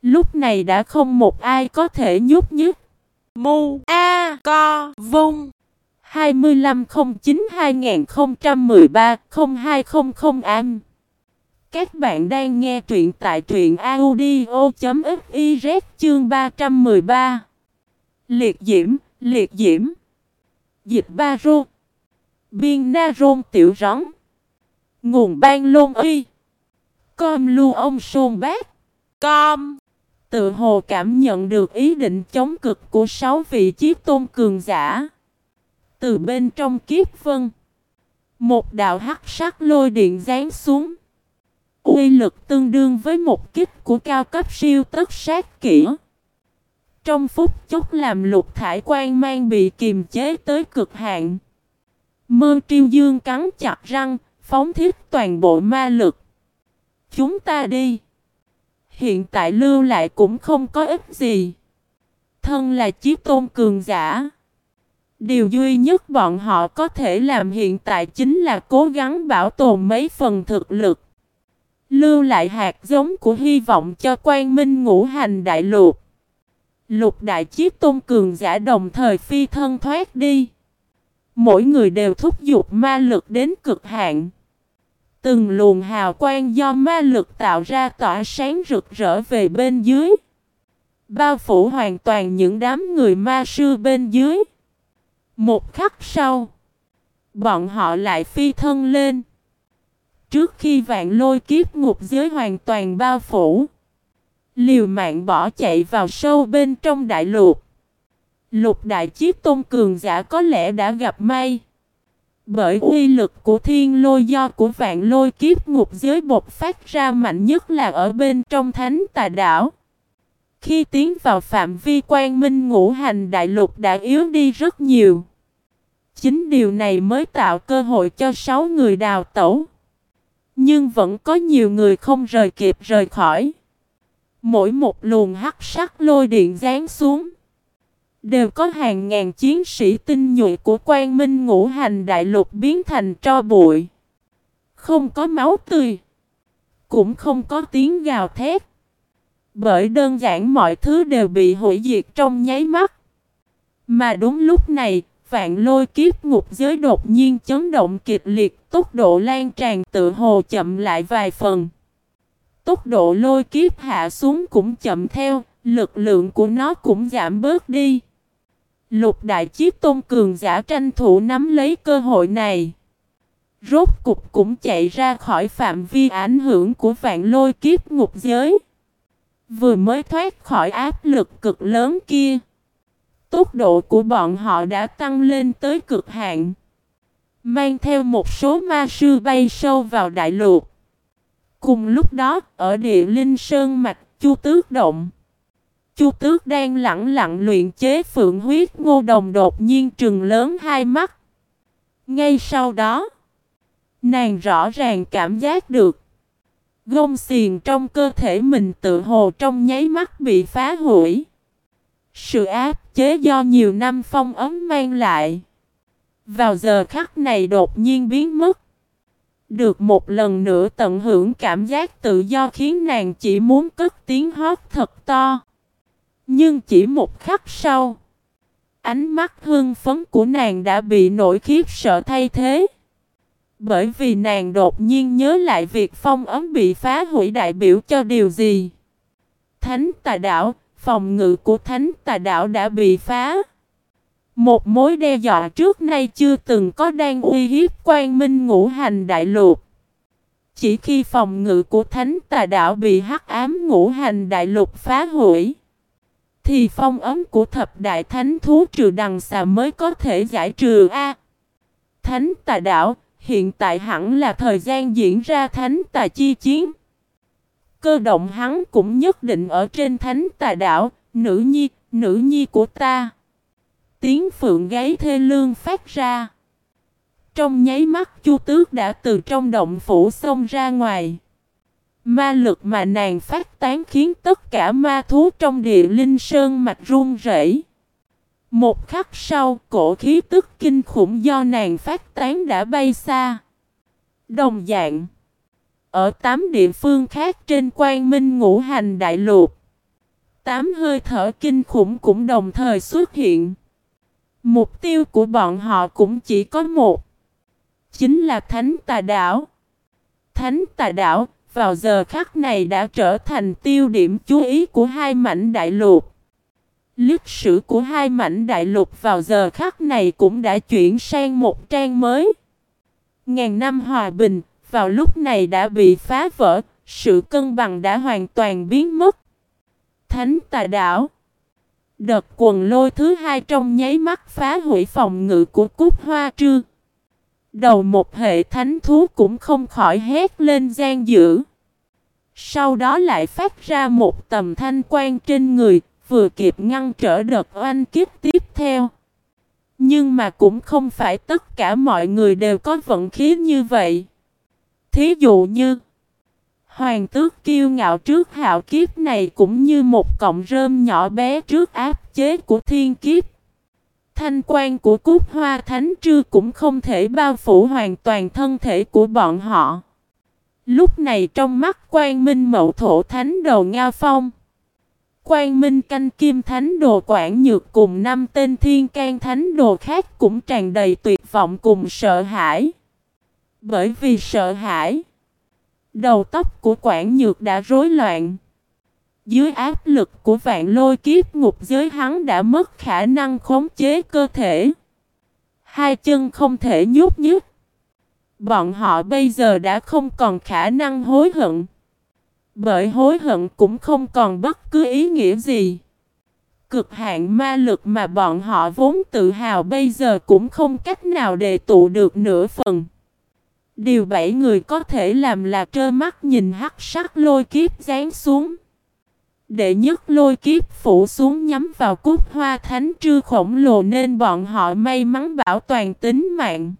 Lúc này đã không một ai có thể nhúc nhích. Mu A Co Vung 2509-2013-0200 Am Các bạn đang nghe truyện tại truyện audio.fiz chương 313 Liệt diễm, liệt diễm. Dịch ba rô. Biên na rôn tiểu rắn. Nguồn ban lôn uy. Com lưu ông sôn bác. Com Tự hồ cảm nhận được ý định chống cực của sáu vị chiếc tôn cường giả. Từ bên trong kiếp vân. Một đạo hắc sắc lôi điện giáng xuống. Uy lực tương đương với một kích của cao cấp siêu tất sát kỹ. Trong phút chốc làm lục thải quan mang bị kiềm chế tới cực hạn. Mơ triêu dương cắn chặt răng, phóng thiết toàn bộ ma lực. Chúng ta đi. Hiện tại lưu lại cũng không có ích gì. Thân là chiếc tôn cường giả. Điều duy nhất bọn họ có thể làm hiện tại chính là cố gắng bảo tồn mấy phần thực lực. Lưu lại hạt giống của hy vọng cho quan minh ngũ hành đại lục. Lục đại chiếc tôn cường giả đồng thời phi thân thoát đi. Mỗi người đều thúc giục ma lực đến cực hạn. Từng luồng hào quang do ma lực tạo ra tỏa sáng rực rỡ về bên dưới. Bao phủ hoàn toàn những đám người ma sư bên dưới. Một khắc sau, bọn họ lại phi thân lên. Trước khi vạn lôi kiếp ngục giới hoàn toàn bao phủ, liều mạng bỏ chạy vào sâu bên trong đại lục. Lục đại chiếc tôn cường giả có lẽ đã gặp may. Bởi uy lực của thiên lôi do của vạn lôi kiếp ngục giới bột phát ra mạnh nhất là ở bên trong thánh tà đảo. Khi tiến vào phạm vi quan minh ngũ hành đại lục đã yếu đi rất nhiều. Chính điều này mới tạo cơ hội cho sáu người đào tẩu. Nhưng vẫn có nhiều người không rời kịp rời khỏi. Mỗi một luồng hắc sắc lôi điện rán xuống. Đều có hàng ngàn chiến sĩ tinh nhuệ của quan minh ngũ hành đại lục biến thành tro bụi. Không có máu tươi. Cũng không có tiếng gào thét. Bởi đơn giản mọi thứ đều bị hủy diệt trong nháy mắt. Mà đúng lúc này, vạn lôi kiếp ngục giới đột nhiên chấn động kịch liệt, tốc độ lan tràn tự hồ chậm lại vài phần. Tốc độ lôi kiếp hạ xuống cũng chậm theo, lực lượng của nó cũng giảm bớt đi. Lục đại chiếc tôn cường giả tranh thủ nắm lấy cơ hội này. Rốt cục cũng chạy ra khỏi phạm vi ảnh hưởng của vạn lôi kiếp ngục giới. Vừa mới thoát khỏi áp lực cực lớn kia. Tốc độ của bọn họ đã tăng lên tới cực hạn. Mang theo một số ma sư bay sâu vào đại lục. Cùng lúc đó, ở địa linh sơn mạch Chu Tước Động. Chu Tước đang lặng lặng luyện chế phượng huyết ngô đồng đột nhiên trừng lớn hai mắt. Ngay sau đó, nàng rõ ràng cảm giác được gông xiềng trong cơ thể mình tự hồ trong nháy mắt bị phá hủy. Sự áp chế do nhiều năm phong ấm mang lại. Vào giờ khắc này đột nhiên biến mất. Được một lần nữa tận hưởng cảm giác tự do khiến nàng chỉ muốn cất tiếng hót thật to. Nhưng chỉ một khắc sau, ánh mắt hương phấn của nàng đã bị nỗi khiếp sợ thay thế. Bởi vì nàng đột nhiên nhớ lại việc phong ấm bị phá hủy đại biểu cho điều gì. Thánh tà đảo, phòng ngự của thánh tà đạo đã bị phá. Một mối đe dọa trước nay chưa từng có đang uy hiếp quan minh ngũ hành đại lục. Chỉ khi phòng ngự của thánh tà đạo bị hắc ám ngũ hành đại lục phá hủy, thì phong ấm của thập đại thánh thú trừ đằng xà mới có thể giải trừ A. Thánh tà đạo, hiện tại hẳn là thời gian diễn ra thánh tà chi chiến. Cơ động hắn cũng nhất định ở trên thánh tà đảo, nữ nhi, nữ nhi của ta. Tiếng phượng gáy thê lương phát ra. Trong nháy mắt chu tước đã từ trong động phủ xông ra ngoài. Ma lực mà nàng phát tán khiến tất cả ma thú trong địa linh sơn mạch run rẩy. Một khắc sau, cổ khí tức kinh khủng do nàng phát tán đã bay xa. Đồng dạng, ở tám địa phương khác trên quan minh ngũ hành đại lục, tám hơi thở kinh khủng cũng đồng thời xuất hiện. Mục tiêu của bọn họ cũng chỉ có một, chính là Thánh Tà Đảo. Thánh Tà Đảo vào giờ khắc này đã trở thành tiêu điểm chú ý của hai mảnh đại lục. Lịch sử của hai mảnh đại lục vào giờ khắc này cũng đã chuyển sang một trang mới. Ngàn năm hòa bình, vào lúc này đã bị phá vỡ, sự cân bằng đã hoàn toàn biến mất. Thánh tà đảo Đợt quần lôi thứ hai trong nháy mắt phá hủy phòng ngự của cúc hoa trư. Đầu một hệ thánh thú cũng không khỏi hét lên gian dữ. Sau đó lại phát ra một tầm thanh quan trên người, vừa kịp ngăn trở đợt oanh kiếp tiếp theo. Nhưng mà cũng không phải tất cả mọi người đều có vận khí như vậy. Thí dụ như, Hoàng tước kiêu ngạo trước hạo kiếp này cũng như một cọng rơm nhỏ bé trước áp chế của thiên kiếp. Thanh quan của cúc hoa thánh trư cũng không thể bao phủ hoàn toàn thân thể của bọn họ. Lúc này trong mắt quan minh mậu thổ thánh đầu Nga Phong. Quan minh canh kim thánh đồ quản nhược cùng năm tên thiên can thánh đồ khác cũng tràn đầy tuyệt vọng cùng sợ hãi. Bởi vì sợ hãi, đầu tóc của quản nhược đã rối loạn. Dưới áp lực của vạn lôi kiếp ngục giới hắn đã mất khả năng khống chế cơ thể. Hai chân không thể nhúc nhích. Bọn họ bây giờ đã không còn khả năng hối hận. Bởi hối hận cũng không còn bất cứ ý nghĩa gì. Cực hạn ma lực mà bọn họ vốn tự hào bây giờ cũng không cách nào đề tụ được nửa phần. Điều bảy người có thể làm là trơ mắt nhìn hắc sắc lôi kiếp dán xuống. Đệ nhất lôi kiếp phủ xuống nhắm vào cúc hoa thánh trư khổng lồ nên bọn họ may mắn bảo toàn tính mạng.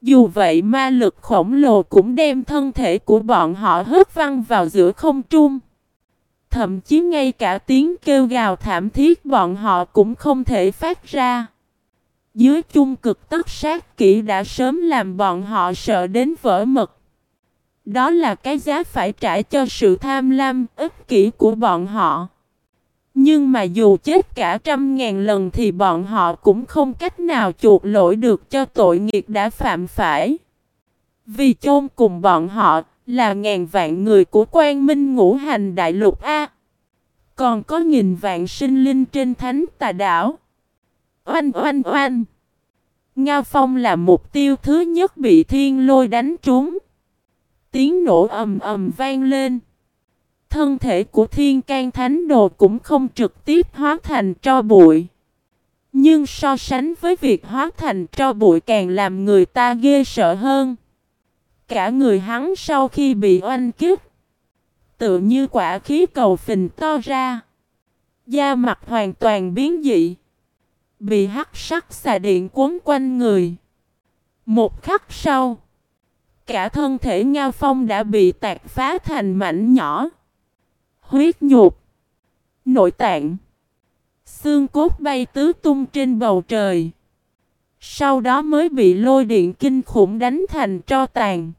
Dù vậy ma lực khổng lồ cũng đem thân thể của bọn họ hất văng vào giữa không trung. Thậm chí ngay cả tiếng kêu gào thảm thiết bọn họ cũng không thể phát ra. Dưới chung cực tất sát kỹ đã sớm làm bọn họ sợ đến vỡ mật. Đó là cái giá phải trả cho sự tham lam, ích kỷ của bọn họ. Nhưng mà dù chết cả trăm ngàn lần thì bọn họ cũng không cách nào chuộc lỗi được cho tội nghiệp đã phạm phải. Vì chôn cùng bọn họ là ngàn vạn người của quan minh ngũ hành đại lục A. Còn có nghìn vạn sinh linh trên thánh tà đảo. Oanh oanh oanh. Nga Phong là mục tiêu thứ nhất bị thiên lôi đánh trúng. Tiếng nổ ầm ầm vang lên. Thân thể của thiên can thánh đồ cũng không trực tiếp hóa thành tro bụi. Nhưng so sánh với việc hóa thành tro bụi càng làm người ta ghê sợ hơn. Cả người hắn sau khi bị oanh kiếp. Tự như quả khí cầu phình to ra. Da mặt hoàn toàn biến dị. Bị hắc sắc xà điện cuốn quanh người. Một khắc sau. Cả thân thể Ngao Phong đã bị tạc phá thành mảnh nhỏ huyết nhục, nội tạng, xương cốt bay tứ tung trên bầu trời. Sau đó mới bị lôi điện kinh khủng đánh thành tro tàn.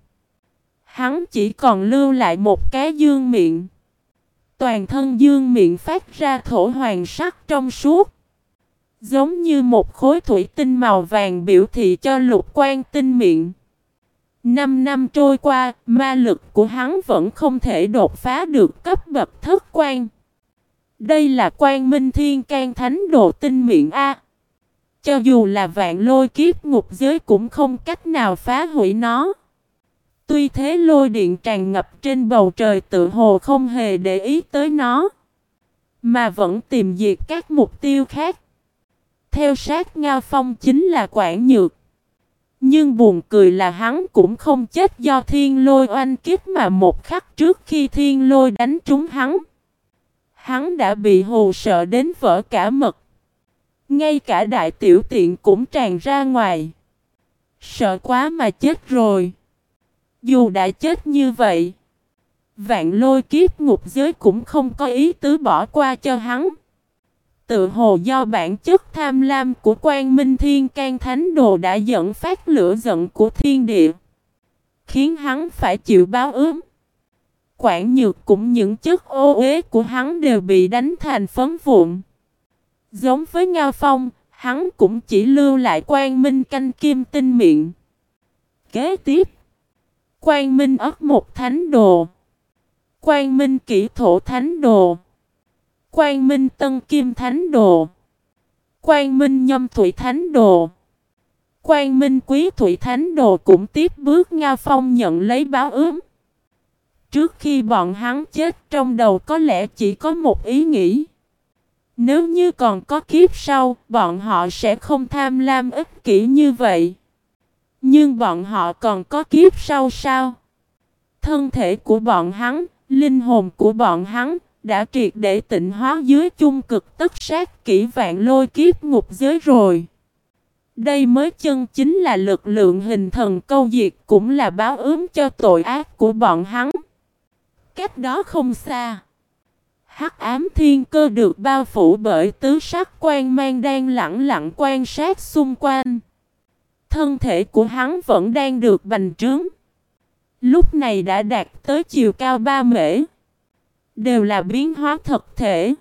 Hắn chỉ còn lưu lại một cái dương miệng. Toàn thân dương miệng phát ra thổ hoàng sắc trong suốt. Giống như một khối thủy tinh màu vàng biểu thị cho lục quan tinh miệng. Năm năm trôi qua, ma lực của hắn vẫn không thể đột phá được cấp bậc thất quan. Đây là quan minh thiên can thánh đồ tinh miệng A. Cho dù là vạn lôi kiếp ngục giới cũng không cách nào phá hủy nó. Tuy thế lôi điện tràn ngập trên bầu trời tự hồ không hề để ý tới nó. Mà vẫn tìm diệt các mục tiêu khác. Theo sát Ngao Phong chính là Quảng Nhược. Nhưng buồn cười là hắn cũng không chết do thiên lôi oanh kiếp mà một khắc trước khi thiên lôi đánh trúng hắn. Hắn đã bị hù sợ đến vỡ cả mật. Ngay cả đại tiểu tiện cũng tràn ra ngoài. Sợ quá mà chết rồi. Dù đã chết như vậy. Vạn lôi kiếp ngục giới cũng không có ý tứ bỏ qua cho hắn. Tự hồ do bản chất tham lam của quan minh thiên can thánh đồ đã dẫn phát lửa giận của thiên địa. Khiến hắn phải chịu báo ướm. Quản nhược cũng những chất ô uế của hắn đều bị đánh thành phấn vụn. Giống với Ngao Phong, hắn cũng chỉ lưu lại quan minh canh kim tinh miệng. Kế tiếp, quan minh ấp một thánh đồ. Quan minh kỹ thổ thánh đồ. Quang Minh Tân Kim Thánh Đồ Quang Minh Nhâm Thủy Thánh Đồ Quang Minh Quý Thủy Thánh Đồ cũng tiếp bước Nga Phong nhận lấy báo ướm. Trước khi bọn hắn chết trong đầu có lẽ chỉ có một ý nghĩ. Nếu như còn có kiếp sau, bọn họ sẽ không tham lam ích kỷ như vậy. Nhưng bọn họ còn có kiếp sau sao? Thân thể của bọn hắn, linh hồn của bọn hắn, đã triệt để tịnh hóa dưới chung cực tất sát kỹ vạn lôi kiếp ngục giới rồi. Đây mới chân chính là lực lượng hình thần câu diệt cũng là báo ướm cho tội ác của bọn hắn. Cách đó không xa. Hắc ám thiên cơ được bao phủ bởi tứ sắc quan mang đang lặng lặng quan sát xung quanh. Thân thể của hắn vẫn đang được bành trướng. Lúc này đã đạt tới chiều cao 3 mễ. Đều là biến hóa thực thể.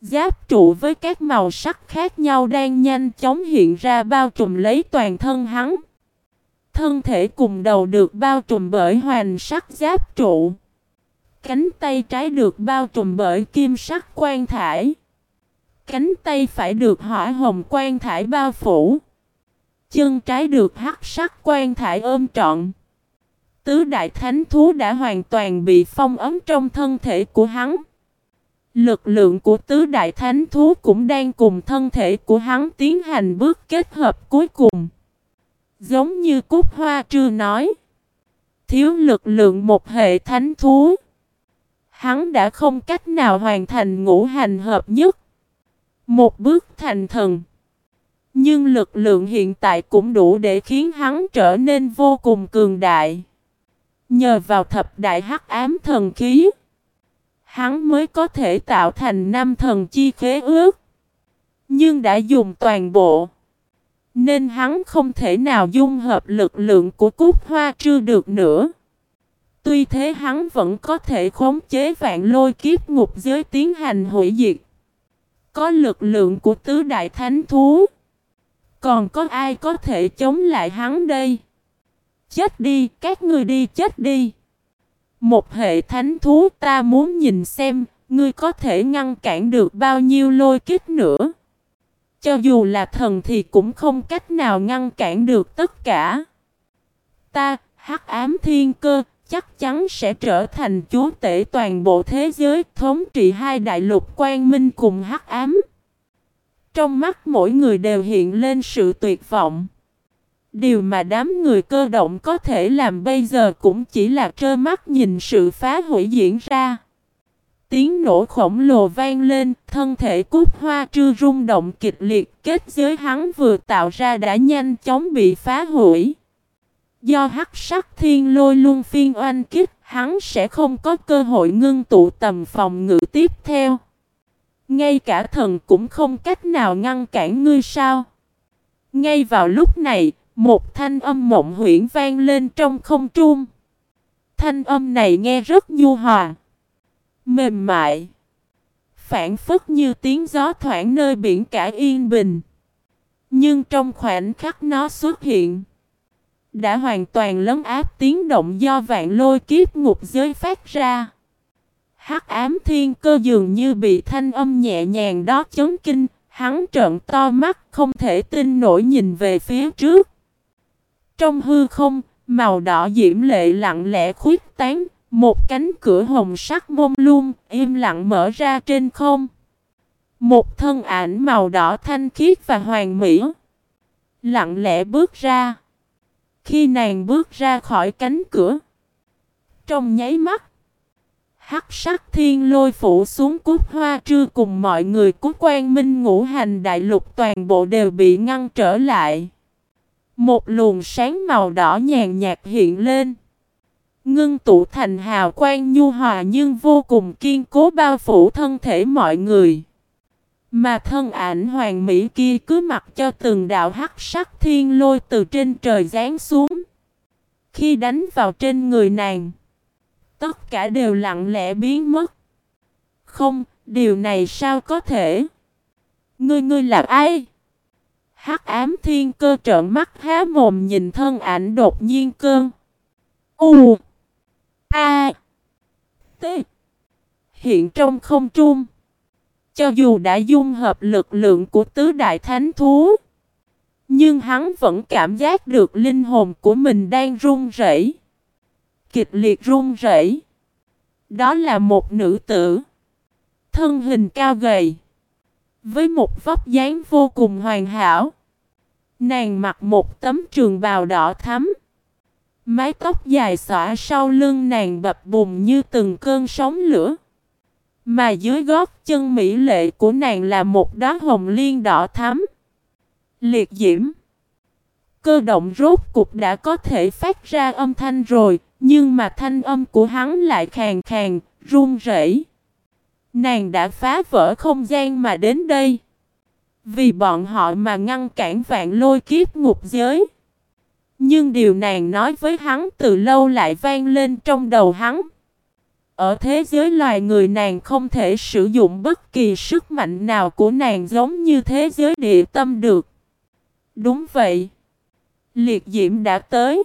Giáp trụ với các màu sắc khác nhau đang nhanh chóng hiện ra bao trùm lấy toàn thân hắn. Thân thể cùng đầu được bao trùm bởi hoàn sắc giáp trụ. Cánh tay trái được bao trùm bởi kim sắc quan thải. Cánh tay phải được hỏa hồng quan thải bao phủ. Chân trái được hắc sắc quan thải ôm trọn. Tứ đại thánh thú đã hoàn toàn bị phong ấm trong thân thể của hắn. Lực lượng của tứ đại thánh thú cũng đang cùng thân thể của hắn tiến hành bước kết hợp cuối cùng. Giống như Cúc Hoa Trư nói. Thiếu lực lượng một hệ thánh thú. Hắn đã không cách nào hoàn thành ngũ hành hợp nhất. Một bước thành thần. Nhưng lực lượng hiện tại cũng đủ để khiến hắn trở nên vô cùng cường đại. Nhờ vào thập đại hắc ám thần khí, hắn mới có thể tạo thành năm thần chi khế ước. Nhưng đã dùng toàn bộ, nên hắn không thể nào dung hợp lực lượng của cúc hoa trư được nữa. Tuy thế hắn vẫn có thể khống chế vạn lôi kiếp ngục giới tiến hành hủy diệt. Có lực lượng của tứ đại thánh thú. Còn có ai có thể chống lại hắn đây? Chết đi, các ngươi đi chết đi. Một hệ thánh thú ta muốn nhìn xem, ngươi có thể ngăn cản được bao nhiêu lôi kích nữa. Cho dù là thần thì cũng không cách nào ngăn cản được tất cả. Ta, hắc ám thiên cơ, chắc chắn sẽ trở thành chúa tể toàn bộ thế giới, thống trị hai đại lục quang minh cùng hắc ám. Trong mắt mỗi người đều hiện lên sự tuyệt vọng. Điều mà đám người cơ động có thể làm bây giờ cũng chỉ là trơ mắt nhìn sự phá hủy diễn ra. Tiếng nổ khổng lồ vang lên, thân thể cúc hoa trư rung động kịch liệt, kết giới hắn vừa tạo ra đã nhanh chóng bị phá hủy. Do hắc sắc thiên lôi luôn phiên oanh kích, hắn sẽ không có cơ hội ngưng tụ tầm phòng ngự tiếp theo. Ngay cả thần cũng không cách nào ngăn cản ngươi sao. Ngay vào lúc này, một thanh âm mộng huyễn vang lên trong không trung. Thanh âm này nghe rất nhu hòa, mềm mại, phản phất như tiếng gió thoảng nơi biển cả yên bình. Nhưng trong khoảnh khắc nó xuất hiện, đã hoàn toàn lấn áp tiếng động do vạn lôi kiếp ngục giới phát ra. Hắc ám thiên cơ dường như bị thanh âm nhẹ nhàng đó chấn kinh, hắn trợn to mắt không thể tin nổi nhìn về phía trước. Trong hư không, màu đỏ diễm lệ lặng lẽ khuyết tán, một cánh cửa hồng sắc mông lung, im lặng mở ra trên không. Một thân ảnh màu đỏ thanh khiết và hoàng mỹ, lặng lẽ bước ra. Khi nàng bước ra khỏi cánh cửa, trong nháy mắt, hắc sắc thiên lôi phủ xuống cúc hoa trư cùng mọi người cúc quan minh ngũ hành đại lục toàn bộ đều bị ngăn trở lại. Một luồng sáng màu đỏ nhàn nhạt hiện lên. Ngưng tụ thành hào quang nhu hòa nhưng vô cùng kiên cố bao phủ thân thể mọi người. Mà thân ảnh hoàng mỹ kia cứ mặc cho từng đạo hắc sắc thiên lôi từ trên trời giáng xuống. Khi đánh vào trên người nàng, tất cả đều lặng lẽ biến mất. Không, điều này sao có thể? Ngươi ngươi là ai? Hắc ám thiên cơ trợn mắt há mồm nhìn thân ảnh đột nhiên cơn. U. A. T. Hiện trong không trung. Cho dù đã dung hợp lực lượng của tứ đại thánh thú. Nhưng hắn vẫn cảm giác được linh hồn của mình đang run rẩy. Kịch liệt run rẩy. Đó là một nữ tử. Thân hình cao gầy. Với một vóc dáng vô cùng hoàn hảo. Nàng mặc một tấm trường bào đỏ thắm. Mái tóc dài xõa sau lưng nàng bập bùng như từng cơn sóng lửa. Mà dưới gót chân mỹ lệ của nàng là một đóa hồng liên đỏ thắm. Liệt diễm. Cơ động rốt cục đã có thể phát ra âm thanh rồi, nhưng mà thanh âm của hắn lại khàn khàn, run rẩy. Nàng đã phá vỡ không gian mà đến đây. Vì bọn họ mà ngăn cản vạn lôi kiếp ngục giới. Nhưng điều nàng nói với hắn từ lâu lại vang lên trong đầu hắn. Ở thế giới loài người nàng không thể sử dụng bất kỳ sức mạnh nào của nàng giống như thế giới địa tâm được. Đúng vậy. Liệt diễm đã tới.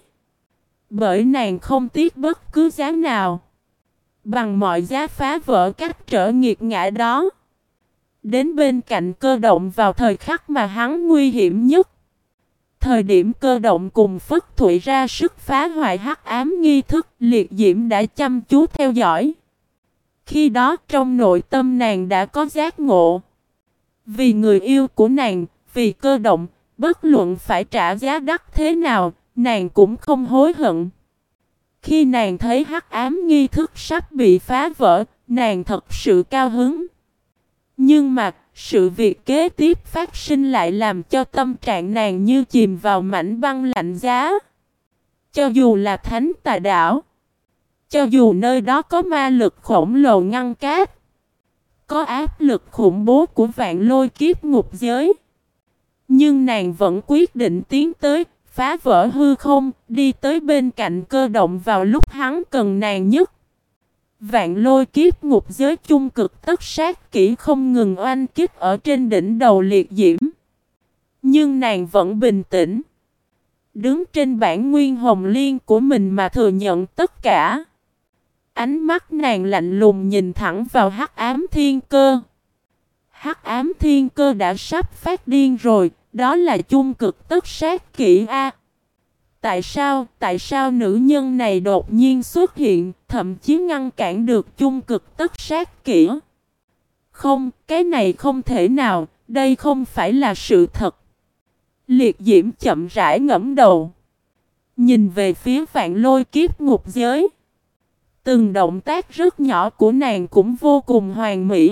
Bởi nàng không tiếc bất cứ giá nào. Bằng mọi giá phá vỡ cách trở nghiệt ngã đó. Đến bên cạnh cơ động vào thời khắc mà hắn nguy hiểm nhất. Thời điểm cơ động cùng Phất Thụy ra sức phá hoại hắc ám nghi thức, liệt diễm đã chăm chú theo dõi. Khi đó trong nội tâm nàng đã có giác ngộ. Vì người yêu của nàng, vì cơ động, bất luận phải trả giá đắt thế nào, nàng cũng không hối hận. Khi nàng thấy hắc ám nghi thức sắp bị phá vỡ, nàng thật sự cao hứng. Nhưng mà, sự việc kế tiếp phát sinh lại làm cho tâm trạng nàng như chìm vào mảnh băng lạnh giá. Cho dù là thánh tà đảo, cho dù nơi đó có ma lực khổng lồ ngăn cát, có áp lực khủng bố của vạn lôi kiếp ngục giới. Nhưng nàng vẫn quyết định tiến tới, phá vỡ hư không, đi tới bên cạnh cơ động vào lúc hắn cần nàng nhất. Vạn lôi kiếp ngục giới chung cực tất sát kỹ không ngừng oanh kích ở trên đỉnh đầu liệt diễm. Nhưng nàng vẫn bình tĩnh. Đứng trên bản nguyên hồng liên của mình mà thừa nhận tất cả. Ánh mắt nàng lạnh lùng nhìn thẳng vào hắc ám thiên cơ. Hắc ám thiên cơ đã sắp phát điên rồi, đó là chung cực tất sát kỹ A. Tại sao, tại sao nữ nhân này đột nhiên xuất hiện, thậm chí ngăn cản được chung cực tất sát kỹ? Không, cái này không thể nào, đây không phải là sự thật. Liệt diễm chậm rãi ngẫm đầu. Nhìn về phía vạn lôi kiếp ngục giới. Từng động tác rất nhỏ của nàng cũng vô cùng hoàn mỹ.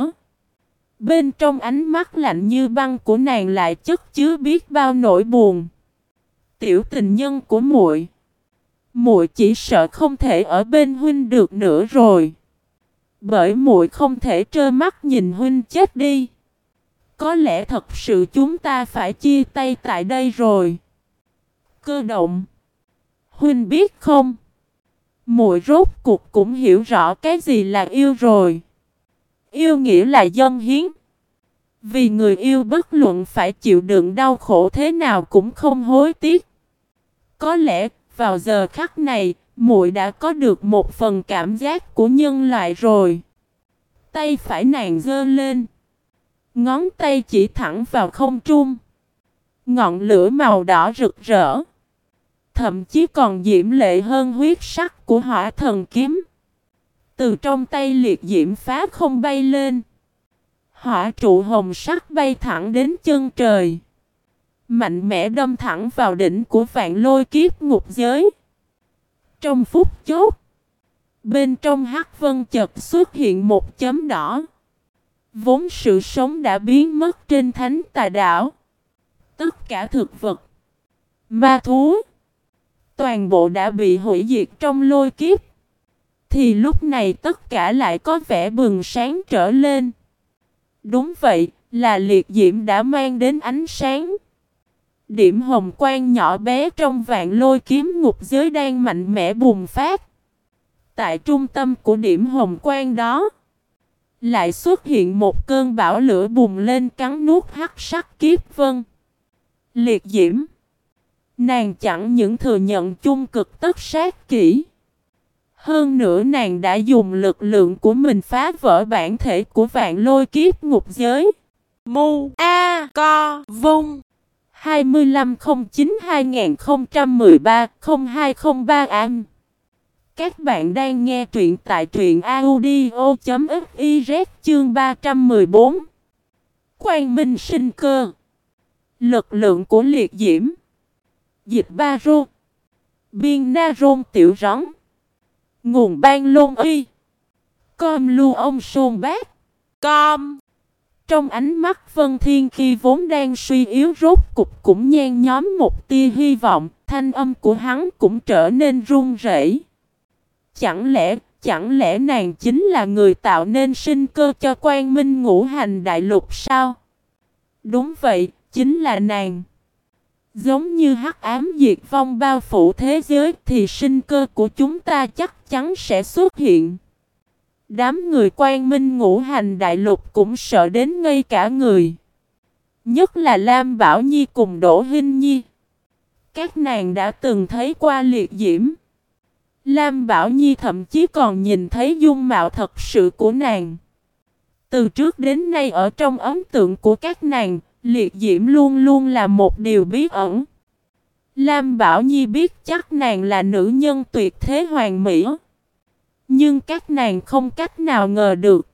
Bên trong ánh mắt lạnh như băng của nàng lại chất chứa biết bao nỗi buồn. Tiểu tình nhân của muội, muội chỉ sợ không thể ở bên huynh được nữa rồi. Bởi muội không thể trơ mắt nhìn huynh chết đi. Có lẽ thật sự chúng ta phải chia tay tại đây rồi. Cơ động. Huynh biết không? Muội rốt cuộc cũng hiểu rõ cái gì là yêu rồi. Yêu nghĩa là dân hiến. Vì người yêu bất luận phải chịu đựng đau khổ thế nào cũng không hối tiếc. Có lẽ vào giờ khắc này, muội đã có được một phần cảm giác của nhân loại rồi. Tay phải nàng giơ lên. Ngón tay chỉ thẳng vào không trung. Ngọn lửa màu đỏ rực rỡ. Thậm chí còn diễm lệ hơn huyết sắc của hỏa thần kiếm. Từ trong tay liệt diễm phá không bay lên. Hỏa trụ hồng sắc bay thẳng đến chân trời. Mạnh mẽ đâm thẳng vào đỉnh của vạn lôi kiếp ngục giới. Trong phút chốt. Bên trong hắc vân chợt xuất hiện một chấm đỏ. Vốn sự sống đã biến mất trên thánh tà đảo. Tất cả thực vật. Ma thú. Toàn bộ đã bị hủy diệt trong lôi kiếp. Thì lúc này tất cả lại có vẻ bừng sáng trở lên. Đúng vậy, là liệt diễm đã mang đến ánh sáng. Điểm hồng quang nhỏ bé trong vạn lôi kiếm ngục giới đang mạnh mẽ bùng phát. Tại trung tâm của điểm hồng quang đó, lại xuất hiện một cơn bão lửa bùng lên cắn nuốt hắc sắc kiếp vân. Liệt diễm. Nàng chẳng những thừa nhận chung cực tất sát kỹ. Hơn nữa nàng đã dùng lực lượng của mình phá vỡ bản thể của vạn lôi kiếp ngục giới. Mu A Co Vung 2509-2013-0203 am Các bạn đang nghe truyện tại truyện audio.fiz chương 314 Quang minh sinh cơ. Lực lượng của liệt diễm. Dịch ba rô. Biên na rôn tiểu rắn. Nguồn ban lôn uy. Com lưu ông sôn bác Com. Trong ánh mắt Vân Thiên khi vốn đang suy yếu rốt cục cũng nhen nhóm một tia hy vọng, thanh âm của hắn cũng trở nên run rẩy. Chẳng lẽ, chẳng lẽ nàng chính là người tạo nên sinh cơ cho quan minh ngũ hành đại lục sao? Đúng vậy, chính là nàng. Giống như hắc ám diệt vong bao phủ thế giới thì sinh cơ của chúng ta chắc chắn sẽ xuất hiện. Đám người quan minh ngũ hành đại lục cũng sợ đến ngây cả người. Nhất là Lam Bảo Nhi cùng Đỗ Hinh Nhi. Các nàng đã từng thấy qua liệt diễm. Lam Bảo Nhi thậm chí còn nhìn thấy dung mạo thật sự của nàng. Từ trước đến nay ở trong ấn tượng của các nàng, liệt diễm luôn luôn là một điều bí ẩn. Lam Bảo Nhi biết chắc nàng là nữ nhân tuyệt thế hoàng mỹ. Nhưng các nàng không cách nào ngờ được.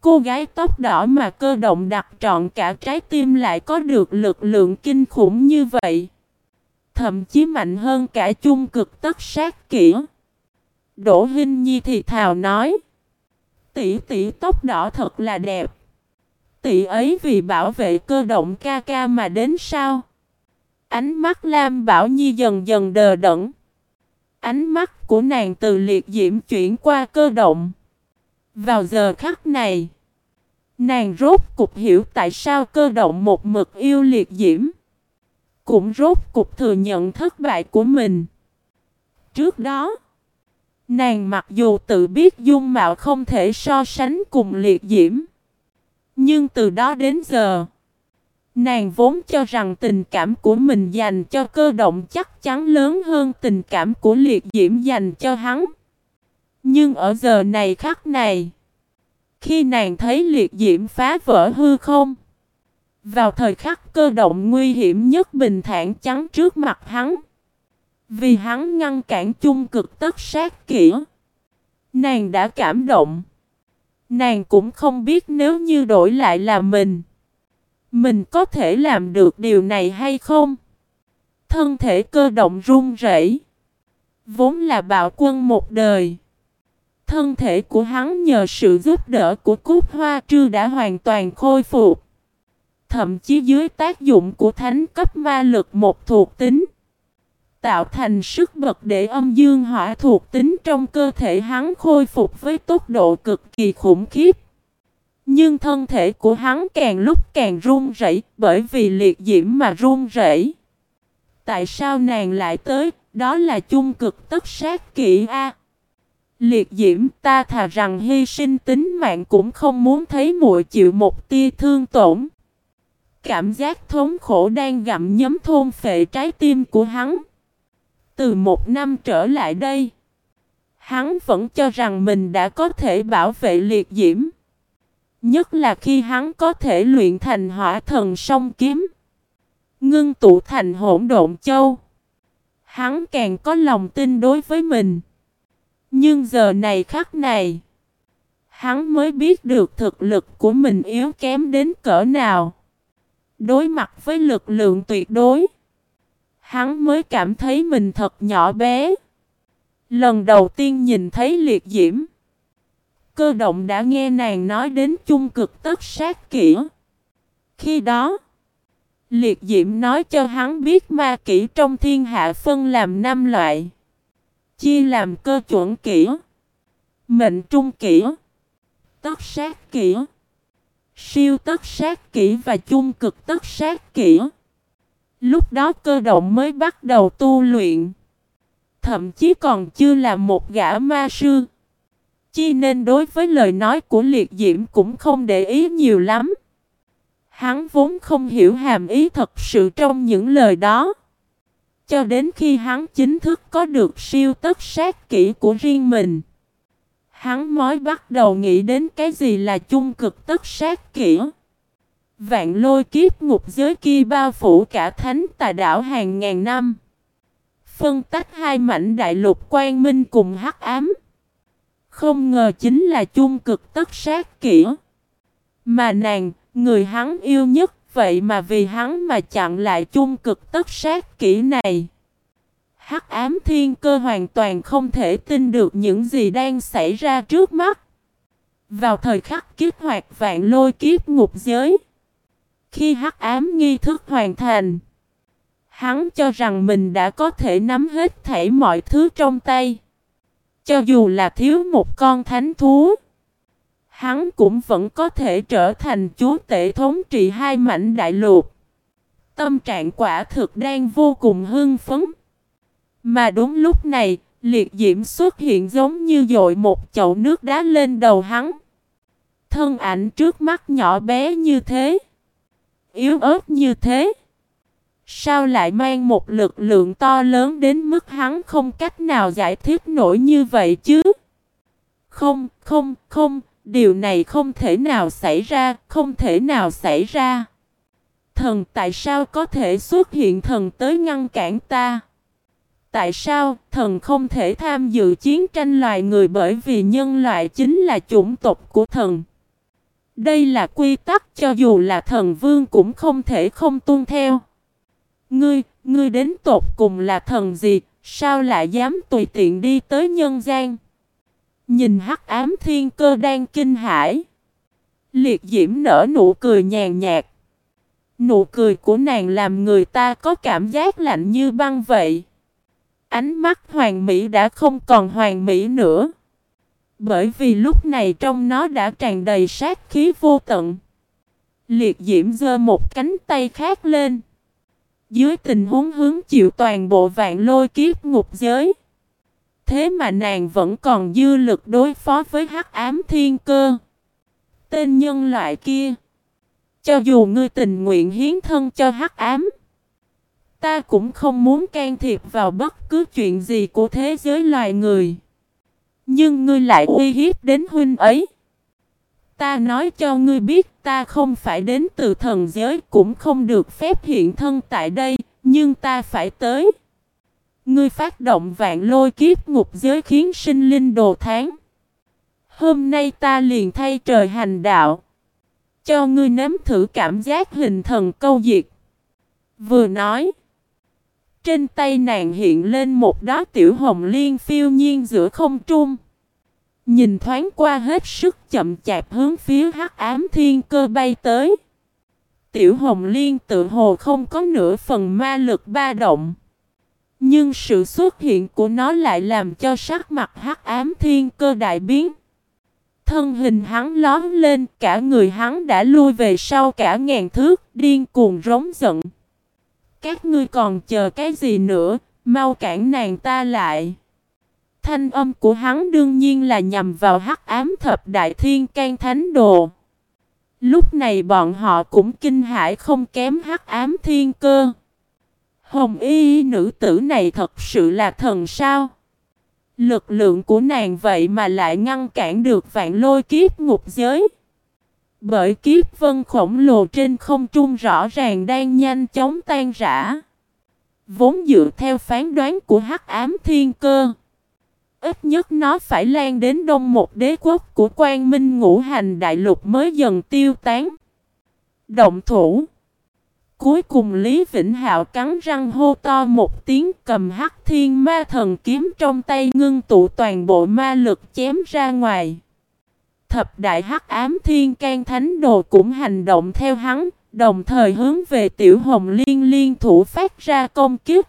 Cô gái tóc đỏ mà cơ động đặt trọn cả trái tim lại có được lực lượng kinh khủng như vậy. Thậm chí mạnh hơn cả chung cực tất sát kỹ. Đỗ Hinh Nhi thì thào nói. Tỷ tỷ tóc đỏ thật là đẹp. Tỷ ấy vì bảo vệ cơ động ca ca mà đến sao? Ánh mắt Lam Bảo Nhi dần dần đờ đẫn. Ánh mắt của nàng từ liệt diễm chuyển qua cơ động. Vào giờ khắc này, nàng rốt cục hiểu tại sao cơ động một mực yêu liệt diễm. Cũng rốt cục thừa nhận thất bại của mình. Trước đó, nàng mặc dù tự biết dung mạo không thể so sánh cùng liệt diễm. Nhưng từ đó đến giờ, Nàng vốn cho rằng tình cảm của mình dành cho cơ động chắc chắn lớn hơn tình cảm của liệt diễm dành cho hắn. Nhưng ở giờ này khắc này, khi nàng thấy liệt diễm phá vỡ hư không, vào thời khắc cơ động nguy hiểm nhất bình thản chắn trước mặt hắn, vì hắn ngăn cản chung cực tất sát kỹ, nàng đã cảm động. Nàng cũng không biết nếu như đổi lại là mình mình có thể làm được điều này hay không? Thân thể cơ động run rẩy, vốn là bạo quân một đời. Thân thể của hắn nhờ sự giúp đỡ của cúc hoa trư đã hoàn toàn khôi phục. Thậm chí dưới tác dụng của thánh cấp ma lực một thuộc tính. Tạo thành sức bật để âm dương hỏa thuộc tính trong cơ thể hắn khôi phục với tốc độ cực kỳ khủng khiếp. Nhưng thân thể của hắn càng lúc càng run rẩy bởi vì liệt diễm mà run rẩy. Tại sao nàng lại tới? Đó là chung cực tất sát kỵ A. Liệt diễm ta thà rằng hy sinh tính mạng cũng không muốn thấy muội chịu một tia thương tổn. Cảm giác thống khổ đang gặm nhấm thôn phệ trái tim của hắn. Từ một năm trở lại đây, hắn vẫn cho rằng mình đã có thể bảo vệ liệt diễm. Nhất là khi hắn có thể luyện thành hỏa thần song kiếm. Ngưng tụ thành hỗn độn châu. Hắn càng có lòng tin đối với mình. Nhưng giờ này khắc này. Hắn mới biết được thực lực của mình yếu kém đến cỡ nào. Đối mặt với lực lượng tuyệt đối. Hắn mới cảm thấy mình thật nhỏ bé. Lần đầu tiên nhìn thấy liệt diễm. Cơ động đã nghe nàng nói đến chung cực tất sát kỹ. Khi đó, liệt diễm nói cho hắn biết ma kỹ trong thiên hạ phân làm năm loại. Chia làm cơ chuẩn kỹ, mệnh trung kỹ, tất sát kỹ, siêu tất sát kỹ và chung cực tất sát kỹ. Lúc đó cơ động mới bắt đầu tu luyện. Thậm chí còn chưa là một gã ma sư. Chi nên đối với lời nói của liệt diễm cũng không để ý nhiều lắm. Hắn vốn không hiểu hàm ý thật sự trong những lời đó. Cho đến khi hắn chính thức có được siêu tất sát kỹ của riêng mình. Hắn mới bắt đầu nghĩ đến cái gì là chung cực tất sát kỹ. Vạn lôi kiếp ngục giới kia bao phủ cả thánh tà đảo hàng ngàn năm. Phân tách hai mảnh đại lục quang minh cùng hắc ám. Không ngờ chính là chung cực tất sát kỹ. Mà nàng, người hắn yêu nhất, vậy mà vì hắn mà chặn lại chung cực tất sát kỹ này. Hắc ám thiên cơ hoàn toàn không thể tin được những gì đang xảy ra trước mắt. Vào thời khắc kiếp hoạt vạn lôi kiếp ngục giới. Khi hắc ám nghi thức hoàn thành. Hắn cho rằng mình đã có thể nắm hết thảy mọi thứ trong tay. Cho dù là thiếu một con thánh thú. Hắn cũng vẫn có thể trở thành chúa tể thống trị hai mảnh đại lục. Tâm trạng quả thực đang vô cùng hưng phấn. Mà đúng lúc này, liệt diễm xuất hiện giống như dội một chậu nước đá lên đầu hắn. Thân ảnh trước mắt nhỏ bé như thế. Yếu ớt như thế. Sao lại mang một lực lượng to lớn đến mức hắn không cách nào giải thích nổi như vậy chứ? Không, không, không, điều này không thể nào xảy ra, không thể nào xảy ra. Thần tại sao có thể xuất hiện thần tới ngăn cản ta? Tại sao thần không thể tham dự chiến tranh loài người bởi vì nhân loại chính là chủng tộc của thần? Đây là quy tắc cho dù là thần vương cũng không thể không tuân theo. Ngươi, ngươi đến tột cùng là thần gì, sao lại dám tùy tiện đi tới nhân gian? Nhìn hắc ám thiên cơ đang kinh hãi. Liệt diễm nở nụ cười nhàn nhạt. Nụ cười của nàng làm người ta có cảm giác lạnh như băng vậy. Ánh mắt hoàng mỹ đã không còn hoàng mỹ nữa. Bởi vì lúc này trong nó đã tràn đầy sát khí vô tận. Liệt diễm giơ một cánh tay khác lên. Dưới tình huống hướng chịu toàn bộ vạn lôi kiếp ngục giới. Thế mà nàng vẫn còn dư lực đối phó với hắc ám thiên cơ. Tên nhân loại kia. Cho dù ngươi tình nguyện hiến thân cho hắc ám. Ta cũng không muốn can thiệp vào bất cứ chuyện gì của thế giới loài người. Nhưng ngươi lại uy hiếp đến huynh ấy. Ta nói cho ngươi biết ta không phải đến từ thần giới cũng không được phép hiện thân tại đây, nhưng ta phải tới. Ngươi phát động vạn lôi kiếp ngục giới khiến sinh linh đồ tháng. Hôm nay ta liền thay trời hành đạo. Cho ngươi nếm thử cảm giác hình thần câu diệt. Vừa nói. Trên tay nàng hiện lên một đóa tiểu hồng liên phiêu nhiên giữa không trung. Nhìn thoáng qua hết sức chậm chạp hướng phía hắc ám thiên cơ bay tới. Tiểu hồng liên tự hồ không có nửa phần ma lực ba động. Nhưng sự xuất hiện của nó lại làm cho sắc mặt hắc ám thiên cơ đại biến. Thân hình hắn lóm lên, cả người hắn đã lui về sau cả ngàn thước, điên cuồng rống giận. Các ngươi còn chờ cái gì nữa, mau cản nàng ta lại. Thanh âm của hắn đương nhiên là nhằm vào hắc ám thập đại thiên can thánh đồ. Lúc này bọn họ cũng kinh hãi không kém hắc ám thiên cơ. Hồng y nữ tử này thật sự là thần sao? Lực lượng của nàng vậy mà lại ngăn cản được vạn lôi kiếp ngục giới. Bởi kiếp vân khổng lồ trên không trung rõ ràng đang nhanh chóng tan rã. Vốn dựa theo phán đoán của hắc ám thiên cơ. Ít nhất nó phải lan đến đông một đế quốc của quan minh ngũ hành đại lục mới dần tiêu tán. Động thủ. Cuối cùng Lý Vĩnh Hạo cắn răng hô to một tiếng cầm hắc thiên ma thần kiếm trong tay ngưng tụ toàn bộ ma lực chém ra ngoài. Thập đại hắc ám thiên can thánh đồ cũng hành động theo hắn, đồng thời hướng về tiểu hồng liên liên thủ phát ra công kiếp.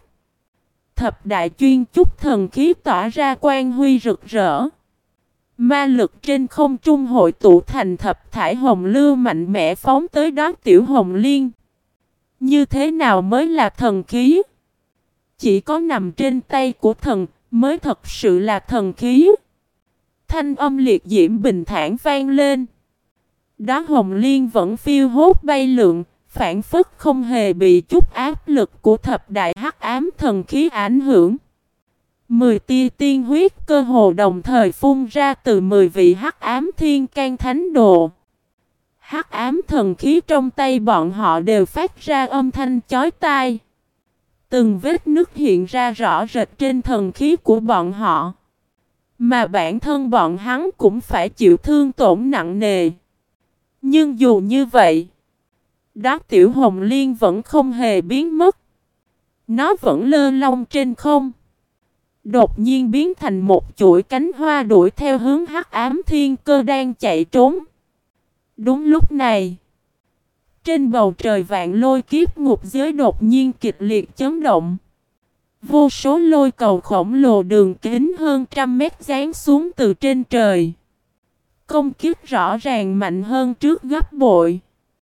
Thập đại chuyên chúc thần khí tỏa ra quan huy rực rỡ. Ma lực trên không trung hội tụ thành thập thải hồng lưu mạnh mẽ phóng tới đó tiểu hồng liên. Như thế nào mới là thần khí? Chỉ có nằm trên tay của thần mới thật sự là thần khí. Thanh âm liệt diễm bình thản vang lên. Đó hồng liên vẫn phiêu hốt bay lượn, phản phất không hề bị chút áp lực của thập đại hắc ám thần khí ảnh hưởng. Mười tia tiên huyết cơ hồ đồng thời phun ra từ mười vị hắc ám thiên can thánh đồ. Hắc ám thần khí trong tay bọn họ đều phát ra âm thanh chói tai. Từng vết nứt hiện ra rõ rệt trên thần khí của bọn họ. Mà bản thân bọn hắn cũng phải chịu thương tổn nặng nề. Nhưng dù như vậy, đó tiểu hồng liên vẫn không hề biến mất. Nó vẫn lơ lông trên không. Đột nhiên biến thành một chuỗi cánh hoa đuổi theo hướng hắc ám thiên cơ đang chạy trốn. Đúng lúc này, trên bầu trời vạn lôi kiếp ngục giới đột nhiên kịch liệt chấn động. Vô số lôi cầu khổng lồ đường kính hơn trăm mét dán xuống từ trên trời. Công kiếp rõ ràng mạnh hơn trước gấp bội.